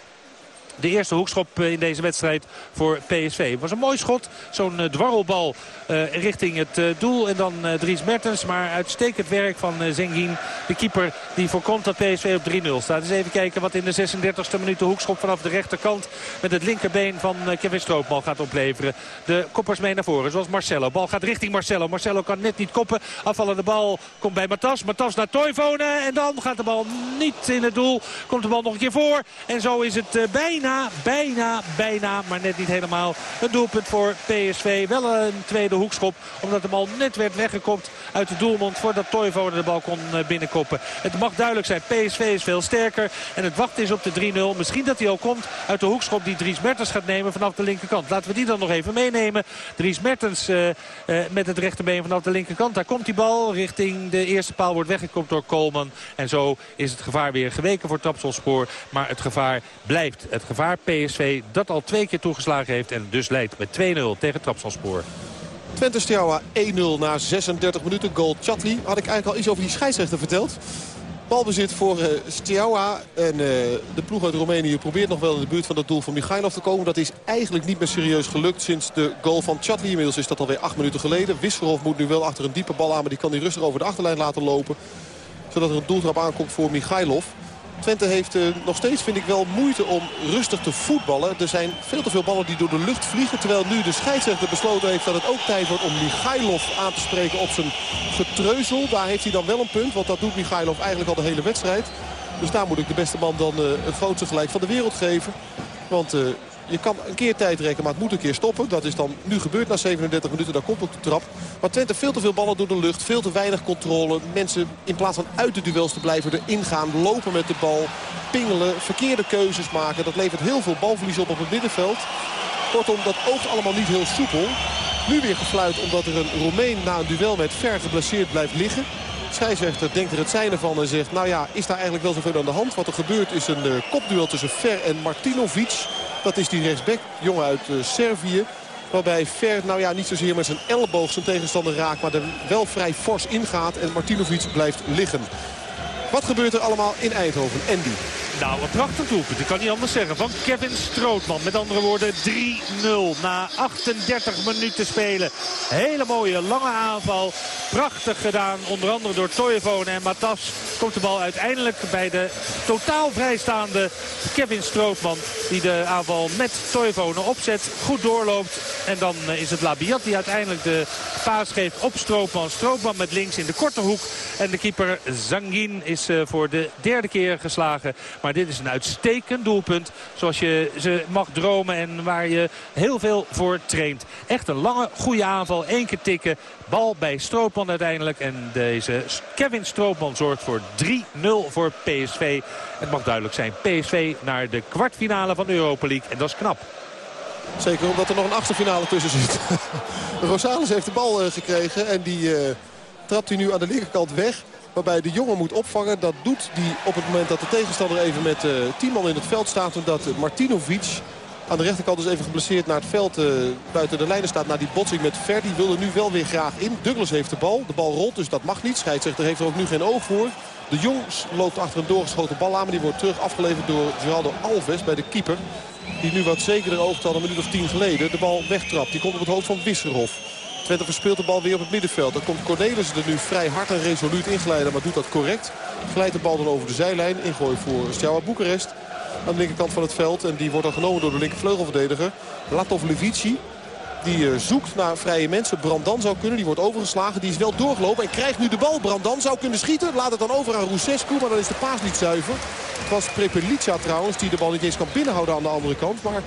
de eerste hoekschop eh, in deze wedstrijd voor PSV. Het was een mooi schot. Zo'n uh, dwarrelbal uh, richting het doel. En dan Dries Mertens. Maar uitstekend werk van Zengin. De keeper die voorkomt dat PSV op 3-0 staat. Dus even kijken wat in de 36e minuut de hoekschop vanaf de rechterkant. Met het linkerbeen van Kevin Stroopbal gaat opleveren. De koppers mee naar voren. Zoals Marcelo. Bal gaat richting Marcelo. Marcelo kan net niet koppen. Afvallende bal komt bij Matas. Matas naar Toivonen. En dan gaat de bal niet in het doel. Komt de bal nog een keer voor. En zo is het bijna bijna, bijna, bijna, maar net niet helemaal een doelpunt voor PSV. Wel een tweede hoekschop, omdat de bal net werd weggekopt uit de doelmond voordat Toivonen de bal kon eh, binnenkoppen. Het mag duidelijk zijn, PSV is veel sterker en het wachten is op de 3-0. Misschien dat hij ook komt uit de hoekschop die Dries Mertens gaat nemen vanaf de linkerkant. Laten we die dan nog even meenemen. Dries Mertens uh, uh, met het rechterbeen vanaf de linkerkant. Daar komt die bal richting de eerste paal, wordt weggekopt door Coleman. En zo is het gevaar weer geweken voor Trapselspoor. Maar het gevaar blijft. Het gevaar PSV dat al twee keer toegeslagen heeft. En dus leidt met 2-0 tegen Trapsalspoor. Twente Stjawa 1-0 na 36 minuten. Goal Chatli. Had ik eigenlijk al iets over die scheidsrechter verteld. Balbezit voor uh, Steaua. En uh, de ploeg uit Roemenië probeert nog wel in de buurt van het doel van Michailov te komen. Dat is eigenlijk niet meer serieus gelukt sinds de goal van Chatli. Inmiddels is dat alweer acht minuten geleden. Wisselhof moet nu wel achter een diepe bal aan. Maar die kan hij rustig over de achterlijn laten lopen. Zodat er een doeltrap aankomt voor Michailov. Twente heeft uh, nog steeds, vind ik wel, moeite om rustig te voetballen. Er zijn veel te veel ballen die door de lucht vliegen. Terwijl nu de scheidsrechter besloten heeft dat het ook tijd wordt om Michailov aan te spreken op zijn getreuzel. Daar heeft hij dan wel een punt, want dat doet Michailov eigenlijk al de hele wedstrijd. Dus daar moet ik de beste man dan uh, het grootste gelijk van de wereld geven. Want uh, je kan een keer tijd rekken, maar het moet een keer stoppen. Dat is dan nu gebeurd na 37 minuten. Daar komt ook de trap. Maar Twente veel te veel ballen door de lucht. Veel te weinig controle. Mensen in plaats van uit de duels te blijven erin gaan. Lopen met de bal. Pingelen. Verkeerde keuzes maken. Dat levert heel veel balverlies op op het middenveld. Kortom, dat oogt allemaal niet heel soepel. Nu weer gefluit omdat er een Roemeen na een duel met ver geblesseerd blijft liggen. Scheidsrechter denkt er het zijne van en zegt... nou ja, is daar eigenlijk wel zoveel aan de hand? Wat er gebeurt is een uh, kopduel tussen Fer en Martinovic. Dat is die rechtsback, jongen uit uh, Servië. Waarbij Fer nou ja, niet zozeer met zijn elleboog zijn tegenstander raakt... maar er wel vrij fors ingaat en Martinovic blijft liggen. Wat gebeurt er allemaal in Eindhoven? Andy. Nou, wat prachtig doelpunt. Ik kan niet anders zeggen. Van Kevin Strootman. Met andere woorden 3-0 na 38 minuten spelen. Hele mooie lange aanval prachtig gedaan. Onder andere door Toivonen en Matas komt de bal uiteindelijk bij de totaal vrijstaande Kevin Strootman. Die de aanval met Toivonen opzet. Goed doorloopt. En dan eh, is het Labiat die uiteindelijk de paas geeft op Strootman. Strootman met links in de korte hoek. En de keeper Zangin is eh, voor de derde keer geslagen. Maar dit is een uitstekend doelpunt. Zoals je ze mag dromen en waar je heel veel voor traint. Echt een lange, goede aanval. Eén keer tikken. Bal bij Stroopman uiteindelijk. En deze Kevin Stroopman zorgt voor 3-0 voor PSV. Het mag duidelijk zijn. PSV naar de kwartfinale van de Europa League. En dat is knap. Zeker omdat er nog een achterfinale tussen zit. Rosales heeft de bal uh, gekregen en die uh, trapt hij nu aan de linkerkant weg. Waarbij de jongen moet opvangen. Dat doet hij op het moment dat de tegenstander even met uh, 10 man in het veld staat. Omdat Martinovic aan de rechterkant is even geblesseerd naar het veld. buiten de lijnen staat naar die botsing met Verdi. Wil er nu wel weer graag in. Douglas heeft de bal. De bal rolt dus dat mag niet. Scheidsrechter heeft er ook nu geen oog voor. De Jong loopt achter een doorgeschoten bal aan. Maar die wordt terug afgeleverd door Geraldo Alves bij de keeper. Die nu wat zekerder oogt dan een minuut of tien geleden. De bal wegtrapt. Die komt op het hoofd van Wisserhof. Twente verspeelt de bal weer op het middenveld. Dan komt Cornelissen er nu vrij hard en resoluut ingeleiden. Maar doet dat correct. Glijdt de bal dan over de zijlijn. Ingooi voor Stjawa Boekarest. Aan de linkerkant van het veld. En die wordt dan genomen door de linkervleugelverdediger. Latov Levici. Die uh, zoekt naar vrije mensen. Brandan zou kunnen. Die wordt overgeslagen. Die is wel doorgelopen en krijgt nu de bal. Brandan zou kunnen schieten. Laat het dan over aan Rusescu. Maar dan is de paas niet zuiver. Het was Prepelica trouwens die de bal niet eens kan binnenhouden aan de andere kant. Maar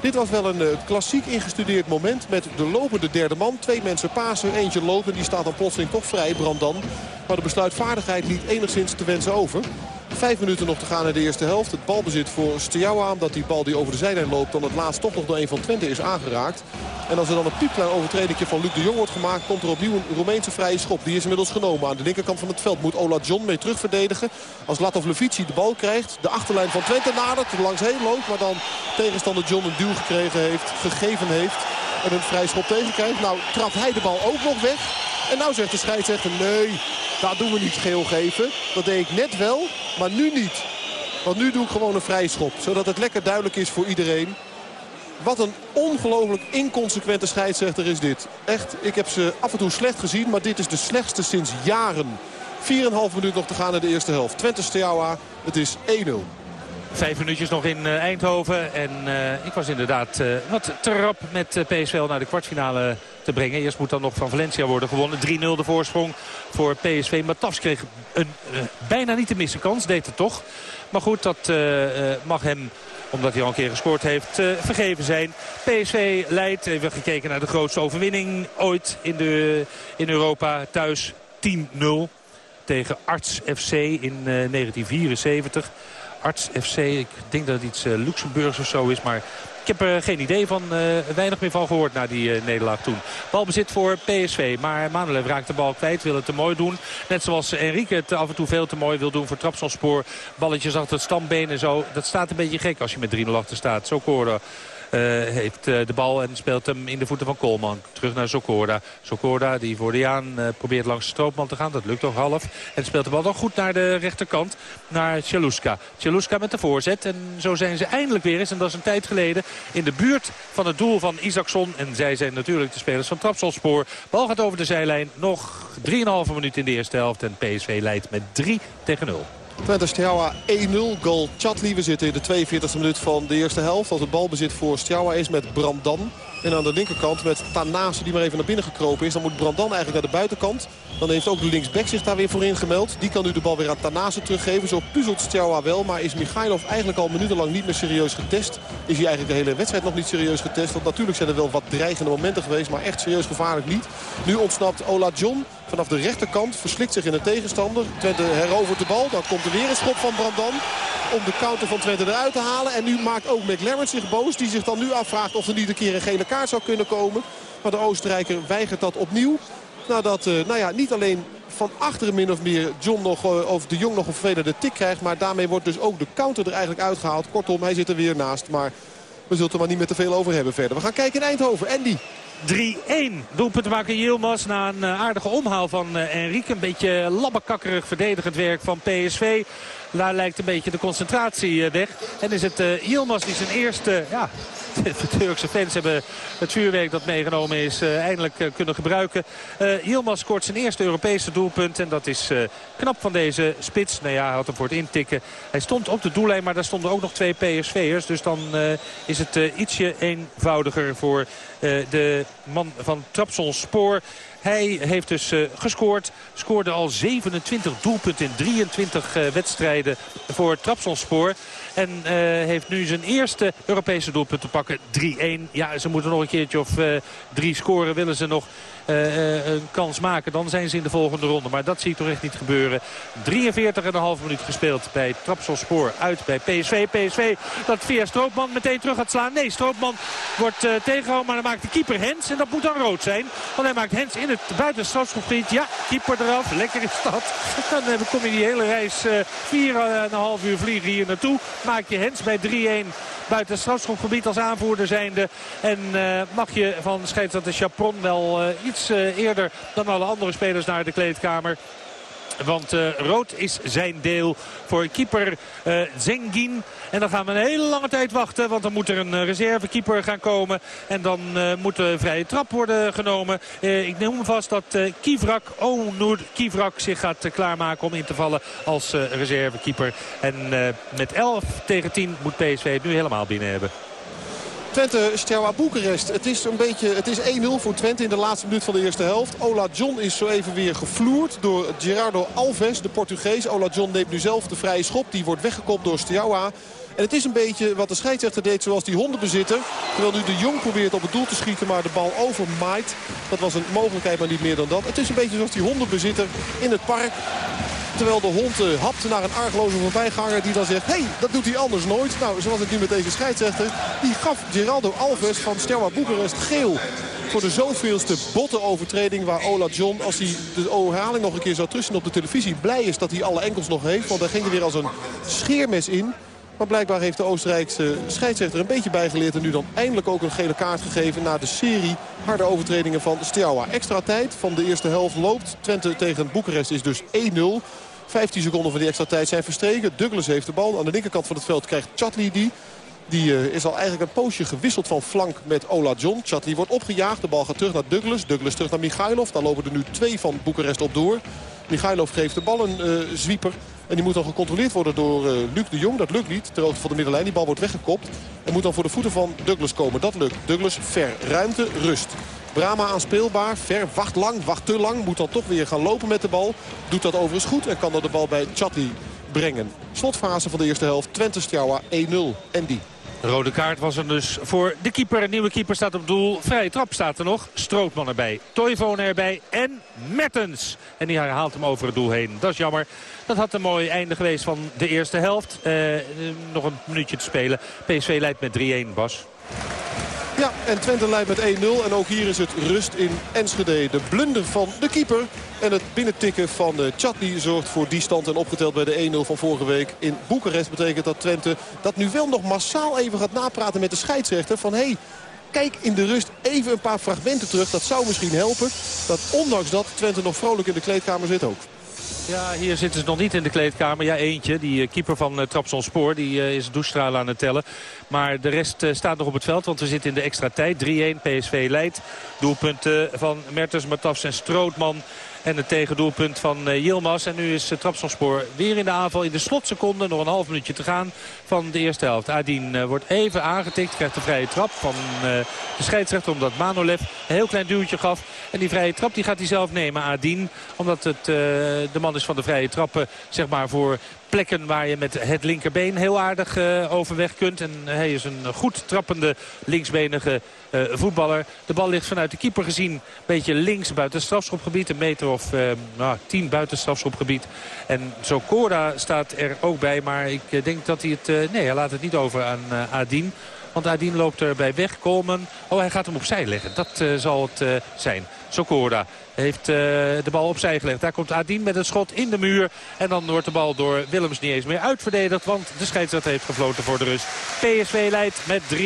dit was wel een uh, klassiek ingestudeerd moment met de lopende derde man. Twee mensen pasen, eentje lopen. Die staat dan plotseling toch vrij, Brandan. Maar de besluitvaardigheid liet enigszins te wensen over. Vijf minuten nog te gaan in de eerste helft. Het balbezit voor Steaua. Omdat die bal die over de zijlijn loopt dan het laatst toch nog door een van Twente is aangeraakt. En als er dan een piepklein overtreding van Luc de Jong wordt gemaakt... komt er opnieuw een Roemeense vrije schop. Die is inmiddels genomen. Aan de linkerkant van het veld moet Ola John mee terugverdedigen. Als Latov Levici de bal krijgt. De achterlijn van Twente nadert. Er langs heen loopt. Maar dan tegenstander John een duw gekregen heeft. Gegeven heeft. En een vrije schop tegenkrijgt. Nou trapt hij de bal ook nog weg. En nou zegt de scheidsrechter nee. Dat doen we niet geel geven. Dat deed ik net wel, maar nu niet. Want nu doe ik gewoon een vrije schop. Zodat het lekker duidelijk is voor iedereen. Wat een ongelooflijk inconsequente scheidsrechter is dit. Echt, ik heb ze af en toe slecht gezien, maar dit is de slechtste sinds jaren. 4,5 minuut nog te gaan in de eerste helft. Twente Steaua, het is 1-0. Vijf minuutjes nog in uh, Eindhoven. En uh, ik was inderdaad uh, wat te rap met PSV naar de kwartfinale te brengen. Eerst moet dan nog van Valencia worden gewonnen. 3-0 de voorsprong voor PSV. Matafs kreeg een bijna niet te missen kans. Deed het toch. Maar goed, dat mag hem omdat hij al een keer gescoord heeft, vergeven zijn. PSV leidt, even gekeken naar de grootste overwinning ooit in, de, in Europa. Thuis 10-0 tegen Arts FC in uh, 1974. Arts FC, ik denk dat het iets Luxemburgs of zo is, maar... Ik heb er geen idee van, uh, weinig meer van gehoord na die uh, nederlaag toen. Balbezit voor PSV, maar Manolev raakt de bal kwijt, wil het te mooi doen. Net zoals Enrique het af en toe veel te mooi wil doen voor Trapsonspoor. Balletjes achter het stambeen en zo. Dat staat een beetje gek als je met 3-0 achter staat. Zo koorde. Uh, heeft uh, de bal en speelt hem in de voeten van Koolman. Terug naar Sokorda. Sokorda die voor de aan uh, probeert langs de stroopman te gaan. Dat lukt toch half. En speelt de bal dan goed naar de rechterkant. Naar Chaluska. Chaluska met de voorzet. En zo zijn ze eindelijk weer eens. En dat is een tijd geleden in de buurt van het doel van Isaacson. En zij zijn natuurlijk de spelers van Trapsonspoor. Bal gaat over de zijlijn. Nog 3,5 minuut in de eerste helft. En PSV leidt met 3 tegen 0. Twente Stjawa 1-0. Goal Chatli. We zitten in de 42e minuut van de eerste helft. Als het balbezit voor Stjawa is met Brandan. En aan de linkerkant met Tanase die maar even naar binnen gekropen is. Dan moet Brandan eigenlijk naar de buitenkant. Dan heeft ook de linksback zich daar weer voor ingemeld. Die kan nu de bal weer aan Tanase teruggeven. Zo puzzelt Stjawa wel. Maar is Michailov eigenlijk al minutenlang niet meer serieus getest. Is hij eigenlijk de hele wedstrijd nog niet serieus getest. Want natuurlijk zijn er wel wat dreigende momenten geweest. Maar echt serieus gevaarlijk niet. Nu ontsnapt Ola John vanaf de rechterkant. Verslikt zich in een tegenstander. Twente herovert de bal. Dan komt er weer een schop van Brandan. Om de counter van Twente eruit te halen. En nu maakt ook McLaren zich boos. Die zich dan nu afvraagt of er niet een keer een gele kaart zou kunnen komen. Maar de Oostenrijker weigert dat opnieuw. Nadat, uh, nou ja, niet alleen van achteren min of meer John nog, uh, of de Jong nog een vervelende tik krijgt. Maar daarmee wordt dus ook de counter er eigenlijk uitgehaald. Kortom, hij zit er weer naast. Maar we zullen er maar niet meer te veel over hebben verder. We gaan kijken in Eindhoven. Andy. 3-1. Doelpunt maken Yilmaz na een aardige omhaal van Enrique. Een beetje labbekakkerig verdedigend werk van PSV. Daar lijkt een beetje de concentratie weg. En is het Yilmaz die zijn eerste... Ja, de Turkse fans hebben het vuurwerk dat meegenomen is eindelijk kunnen gebruiken. Uh, scoort zijn eerste Europese doelpunt. En dat is knap van deze spits. Nou ja, hij had hem voor het intikken. Hij stond op de doellijn, maar daar stonden ook nog twee PSV'ers. Dus dan is het ietsje eenvoudiger voor de man van Trabzonspor. Hij heeft dus uh, gescoord. Scoorde al 27 doelpunten in 23 uh, wedstrijden voor Trabzonspor. En uh, heeft nu zijn eerste Europese doelpunt te pakken. 3-1. Ja, ze moeten nog een keertje of drie scoren. Willen ze nog een kans maken. Dan zijn ze in de volgende ronde. Maar dat zie ik toch echt niet gebeuren. 43,5 minuut gespeeld bij Trapselspoor uit bij PSV. PSV dat via Stroopman meteen terug gaat slaan. Nee, Stroopman wordt uh, tegengehouden. Maar dan maakt de keeper Hens. En dat moet dan rood zijn. Want hij maakt Hens in het buitenstrafschopgebied. Ja, keeper eraf. Lekker is dat. Dan kom je die hele reis uh, 4,5 uur vliegen hier naartoe. Maak je Hens bij 3-1 buiten het strafschopgebied als aanvoerder zijnde. En mag je van scheidsrechter Chapron wel uh, uh, eerder dan alle andere spelers naar de kleedkamer. Want uh, rood is zijn deel voor keeper uh, Zengin. En dan gaan we een hele lange tijd wachten. Want dan moet er een reservekeeper gaan komen. En dan uh, moet de vrije trap worden genomen. ik noem vast dat Kivrak, Onur Kivrak zich gaat klaarmaken om in te vallen als reservekeeper. En met 11 tegen 10 moet PSV het nu helemaal binnen hebben. Twente, Steaua Boekarest. Het is een beetje, het is 1-0 voor Twente in de laatste minuut van de eerste helft. Ola John is zo even weer gevloerd door Gerardo Alves, de Portugees. Ola John neemt nu zelf de vrije schop. Die wordt weggekopt door Steaua. En het is een beetje wat de scheidsrechter deed zoals die hondenbezitter. Terwijl nu de Jong probeert op het doel te schieten, maar de bal overmaait. Dat was een mogelijkheid, maar niet meer dan dat. Het is een beetje zoals die hondenbezitter in het park. Terwijl de hond uh, hapte naar een argloze voorbijganger die dan zegt... hé, hey, dat doet hij anders nooit. Nou, zoals het nu met deze scheidsrechter. Die gaf Geraldo Alves van Steaua Boekarest geel voor de zoveelste botte overtreding waar Ola John, als hij de herhaling nog een keer zou tussen op de televisie, blij is dat hij alle enkels nog heeft. Want daar ging er weer als een scheermes in. Maar blijkbaar heeft de Oostenrijkse scheidsrechter een beetje bijgeleerd... en nu dan eindelijk ook een gele kaart gegeven... na de serie harde overtredingen van Steaua. Extra tijd van de eerste helft loopt. Twente tegen Boekarest is dus 1-0. 15 seconden van die extra tijd zijn verstreken. Douglas heeft de bal. Aan de linkerkant van het veld krijgt Chatli die. Die uh, is al eigenlijk een poosje gewisseld van flank met Ola John. Chatli wordt opgejaagd. De bal gaat terug naar Douglas. Douglas terug naar Michailov. Daar lopen er nu twee van Boekarest op door. Michailov geeft de bal een uh, zwieper. En die moet dan gecontroleerd worden door uh, Luc de Jong. Dat lukt niet. Ter hoogte van de middenlijn. Die bal wordt weggekopt. En moet dan voor de voeten van Douglas komen. Dat lukt. Douglas ver. Ruimte. Rust. Brama aanspeelbaar. Ver. Wacht lang. Wacht te lang. Moet dan toch weer gaan lopen met de bal. Doet dat overigens goed. En kan dan de bal bij Chatti brengen. Slotfase van de eerste helft. Twente Stjawa 1-0. En die. rode kaart was er dus voor de keeper. Nieuwe keeper staat op doel. Vrije trap staat er nog. Strootman erbij. Toivonen erbij. En Mertens. En die haalt hem over het doel heen. Dat is jammer. Dat had een mooi einde geweest van de eerste helft. Uh, nog een minuutje te spelen. PSV leidt met 3-1, Bas. Ja, en Twente leidt met 1-0. En ook hier is het rust in Enschede. De blunder van de keeper. En het binnentikken van Chatli zorgt voor die stand. En opgeteld bij de 1-0 van vorige week in Boekarest betekent dat Twente... dat nu wel nog massaal even gaat napraten met de scheidsrechter. Van hé, hey, kijk in de rust even een paar fragmenten terug. Dat zou misschien helpen. Dat ondanks dat Twente nog vrolijk in de kleedkamer zit ook. Ja, hier zitten ze nog niet in de kleedkamer. Ja, eentje. Die eh, keeper van uh, Spoor. Die uh, is douchestralen aan het tellen. Maar de rest staat nog op het veld. Want we zitten in de extra tijd. 3-1. PSV leidt. Doelpunten van Mertens, Matafs en Strootman. En het tegendoelpunt van uh, Yilmaz. En nu is uh, Trapsonspoor weer in de aanval. In de slotseconde nog een half minuutje te gaan van de eerste helft. Adien uh, wordt even aangetikt. Krijgt de vrije trap van de scheidsrechter. Omdat Manolev een heel klein duwtje gaf. En die vrije trap die gaat hij zelf nemen. Adien. Omdat het de man is van de vrije trappen. Zeg maar voor plekken waar je met het linkerbeen heel aardig uh, overweg kunt. En hij is een goed trappende linksbenige uh, voetballer. De bal ligt vanuit de keeper gezien een beetje links buiten het strafschopgebied. Een meter of nou, tien buiten strafschopgebied. En Zokora staat er ook bij. Maar ik denk dat hij het... nee, hij laat het niet over aan Adien. Want Adien loopt erbij weg. Coleman. Oh, hij gaat hem opzij leggen. Dat zal het zijn. Sokora heeft uh, de bal opzij gelegd. Daar komt Adien met een schot in de muur. En dan wordt de bal door Willems niet eens meer uitverdedigd. Want de scheidsrechter heeft gefloten voor de rust. PSV leidt met 3-1.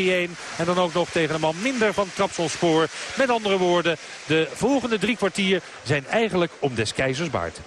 En dan ook nog tegen een man minder van Trapsonspoor. Met andere woorden, de volgende drie kwartier zijn eigenlijk om des keizers baard.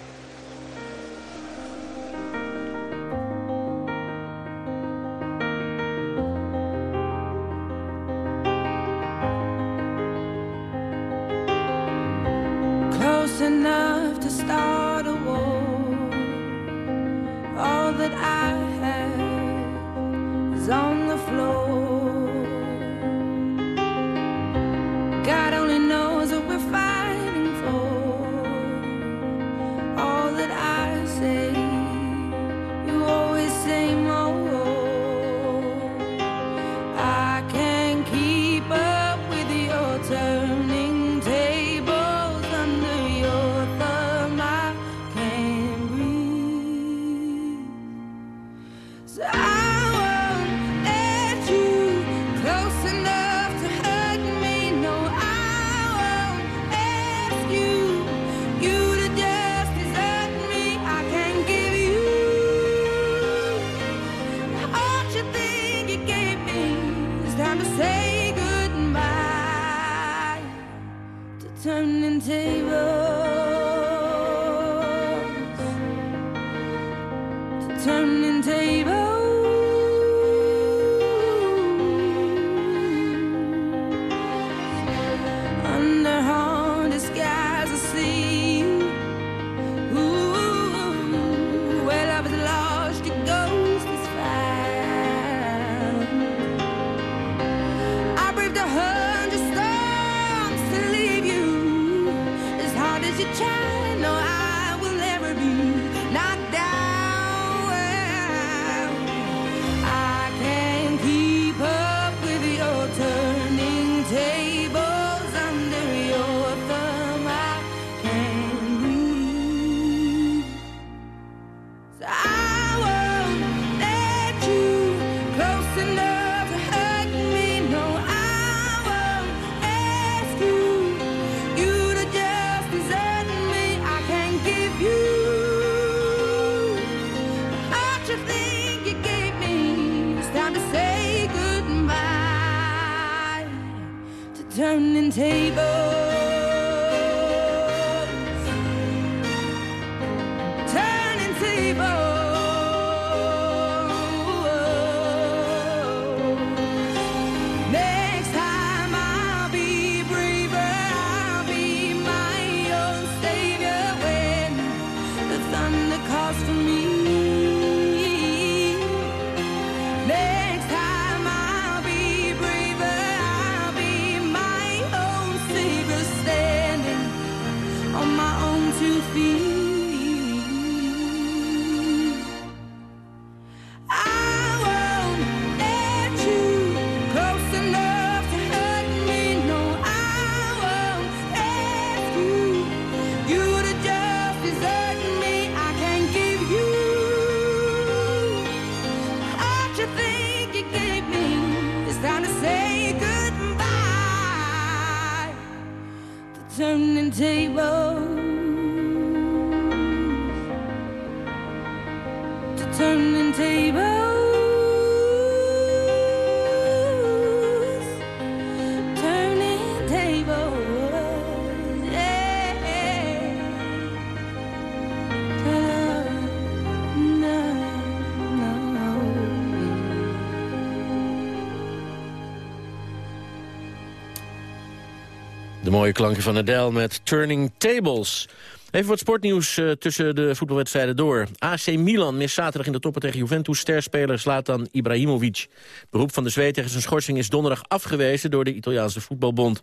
De mooie klanken van Adele met Turning Tables. Even wat sportnieuws eh, tussen de voetbalwedstrijden door. AC Milan mist zaterdag in de toppen tegen Juventus sterspeler Zlatan Ibrahimovic. Beroep van de Zweed tegen zijn schorsing is donderdag afgewezen door de Italiaanse voetbalbond.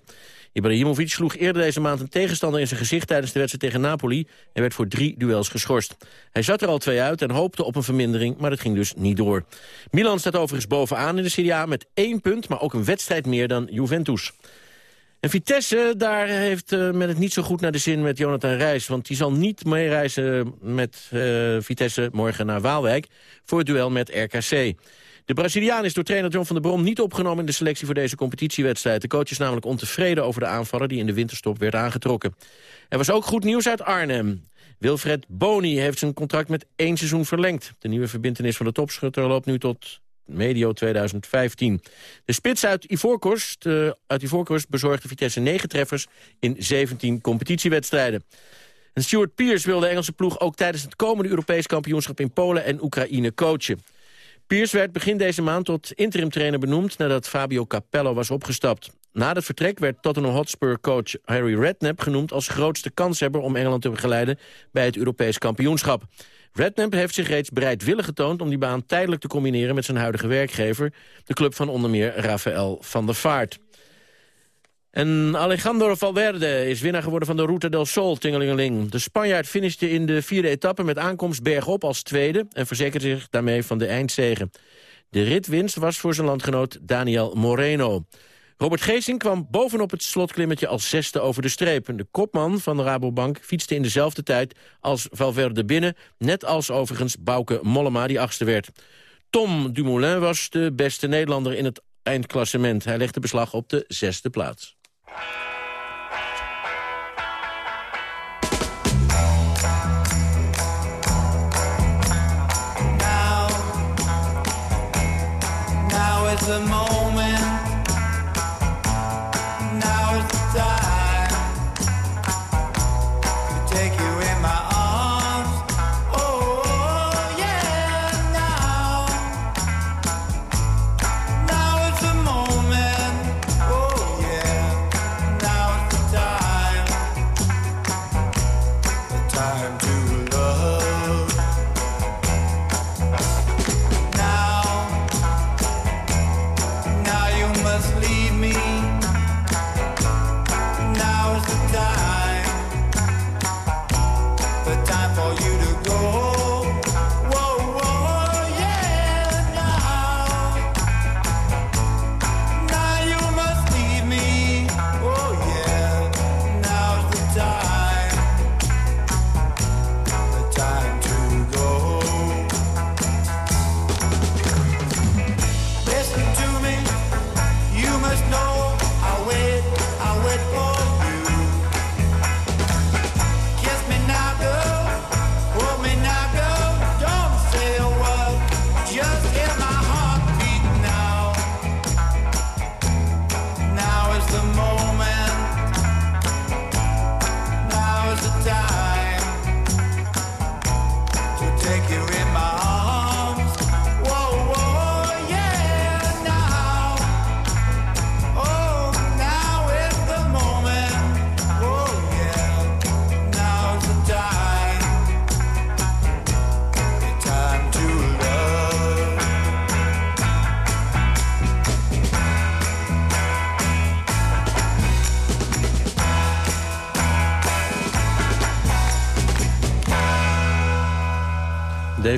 Ibrahimovic sloeg eerder deze maand een tegenstander in zijn gezicht tijdens de wedstrijd tegen Napoli en werd voor drie duels geschorst. Hij zat er al twee uit en hoopte op een vermindering, maar dat ging dus niet door. Milan staat overigens bovenaan in de Serie A met één punt, maar ook een wedstrijd meer dan Juventus. En Vitesse, daar heeft uh, men het niet zo goed naar de zin met Jonathan Reis. Want die zal niet meereizen met uh, Vitesse morgen naar Waalwijk... voor het duel met RKC. De Braziliaan is door trainer John van der Brom niet opgenomen... in de selectie voor deze competitiewedstrijd. De coach is namelijk ontevreden over de aanvaller... die in de winterstop werd aangetrokken. Er was ook goed nieuws uit Arnhem. Wilfred Boni heeft zijn contract met één seizoen verlengd. De nieuwe verbintenis van de topschutter loopt nu tot medio 2015. De spits uit Ivoorkust, uh, uit Ivoorkust bezorgde Vitesse 9 treffers in 17 competitiewedstrijden. En Stuart Pearce wil de Engelse ploeg ook tijdens het komende Europees kampioenschap in Polen en Oekraïne coachen. Pearce werd begin deze maand tot interimtrainer benoemd nadat Fabio Capello was opgestapt. Na het vertrek werd Tottenham Hotspur-coach Harry Redknapp genoemd... als grootste kanshebber om Engeland te begeleiden bij het Europees kampioenschap. Redknapp heeft zich reeds bereidwillig getoond om die baan tijdelijk te combineren met zijn huidige werkgever, de club van onder meer Rafael van der Vaart. En Alejandro Valverde is winnaar geworden van de Route del Sol, tingelingeling. De Spanjaard finishte in de vierde etappe met aankomst bergop als tweede... en verzekerde zich daarmee van de eindzege. De ritwinst was voor zijn landgenoot Daniel Moreno. Robert Geesing kwam bovenop het slotklimmetje als zesde over de streep. De kopman van de Rabobank fietste in dezelfde tijd als Valverde binnen... net als overigens Bouke Mollema, die achtste werd. Tom Dumoulin was de beste Nederlander in het eindklassement. Hij legde beslag op de zesde plaats. Now is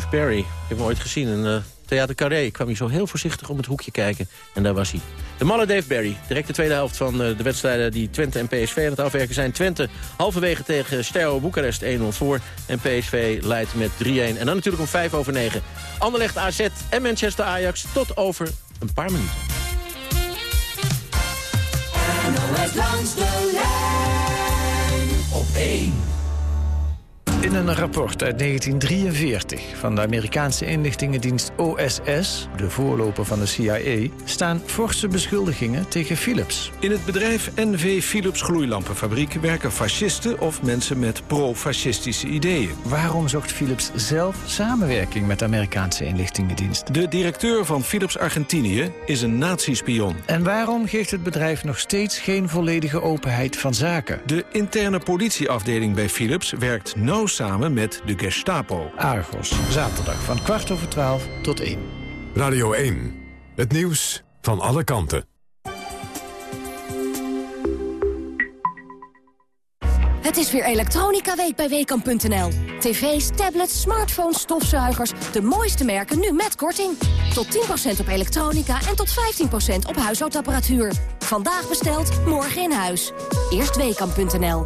Dave Perry, ik heb hem ooit gezien in uh, Theater Carré. Ik kwam hier zo heel voorzichtig om het hoekje kijken en daar was hij. De malle Dave Perry, direct de tweede helft van uh, de wedstrijden die Twente en PSV aan het afwerken zijn. Twente halverwege tegen Steaua Boekarest 1-0 voor en PSV leidt met 3-1. En dan natuurlijk om 5 over 9. Anderlecht AZ en Manchester Ajax tot over een paar minuten. NOS langs de lijn op 1. In een rapport uit 1943 van de Amerikaanse inlichtingendienst OSS... de voorloper van de CIA, staan forse beschuldigingen tegen Philips. In het bedrijf NV Philips Gloeilampenfabriek werken fascisten of mensen met pro-fascistische ideeën. Waarom zocht Philips zelf samenwerking met de Amerikaanse inlichtingendienst? De directeur van Philips Argentinië is een nazispion. En waarom geeft het bedrijf nog steeds geen volledige openheid van zaken? De interne politieafdeling bij Philips werkt nauw samen met de Gestapo. Argos, zaterdag van kwart over twaalf tot één. Radio 1, het nieuws van alle kanten. Het is weer Elektronica Week bij Weekamp.nl. TV's, tablets, smartphones, stofzuigers, de mooiste merken nu met korting. Tot 10% op elektronica en tot 15% op huishoudapparatuur. Vandaag besteld, morgen in huis. Eerst Weekamp.nl.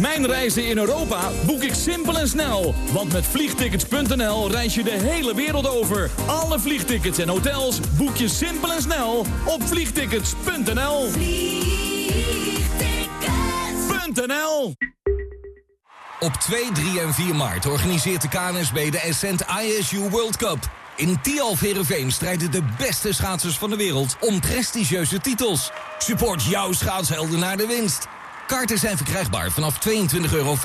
Mijn reizen in Europa boek ik simpel en snel. Want met vliegtickets.nl reis je de hele wereld over. Alle vliegtickets en hotels boek je simpel en snel op vliegtickets.nl. Vliegtickets. KNSB.nl Op 2, 3 en 4 maart organiseert de KNSB de Ascent ISU World Cup. In Tialf Heerenveen strijden de beste schaatsers van de wereld om prestigieuze titels. Support jouw schaatshelden naar de winst. Kaarten zijn verkrijgbaar vanaf 22,50 euro.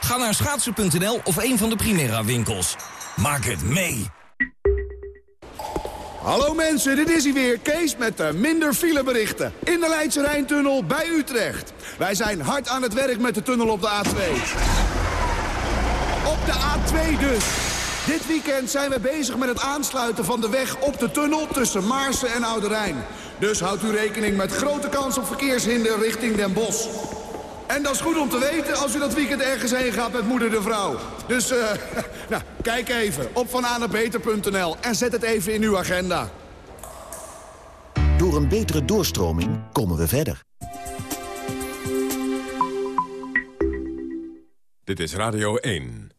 Ga naar schaatsen.nl of een van de Primera winkels. Maak het mee! Hallo mensen, dit is hij weer, Kees met de minder fileberichten. In de Leidse Rijntunnel bij Utrecht. Wij zijn hard aan het werk met de tunnel op de A2. Op de A2 dus. Dit weekend zijn we bezig met het aansluiten van de weg op de tunnel tussen Maarsen en Oude Rijn. Dus houdt u rekening met grote kans op verkeershinder richting Den Bosch. En dat is goed om te weten als u dat weekend ergens heen gaat met moeder de vrouw. Dus eh, nou, kijk even op vananabeter.nl en zet het even in uw agenda. Door een betere doorstroming komen we verder. Dit is Radio 1.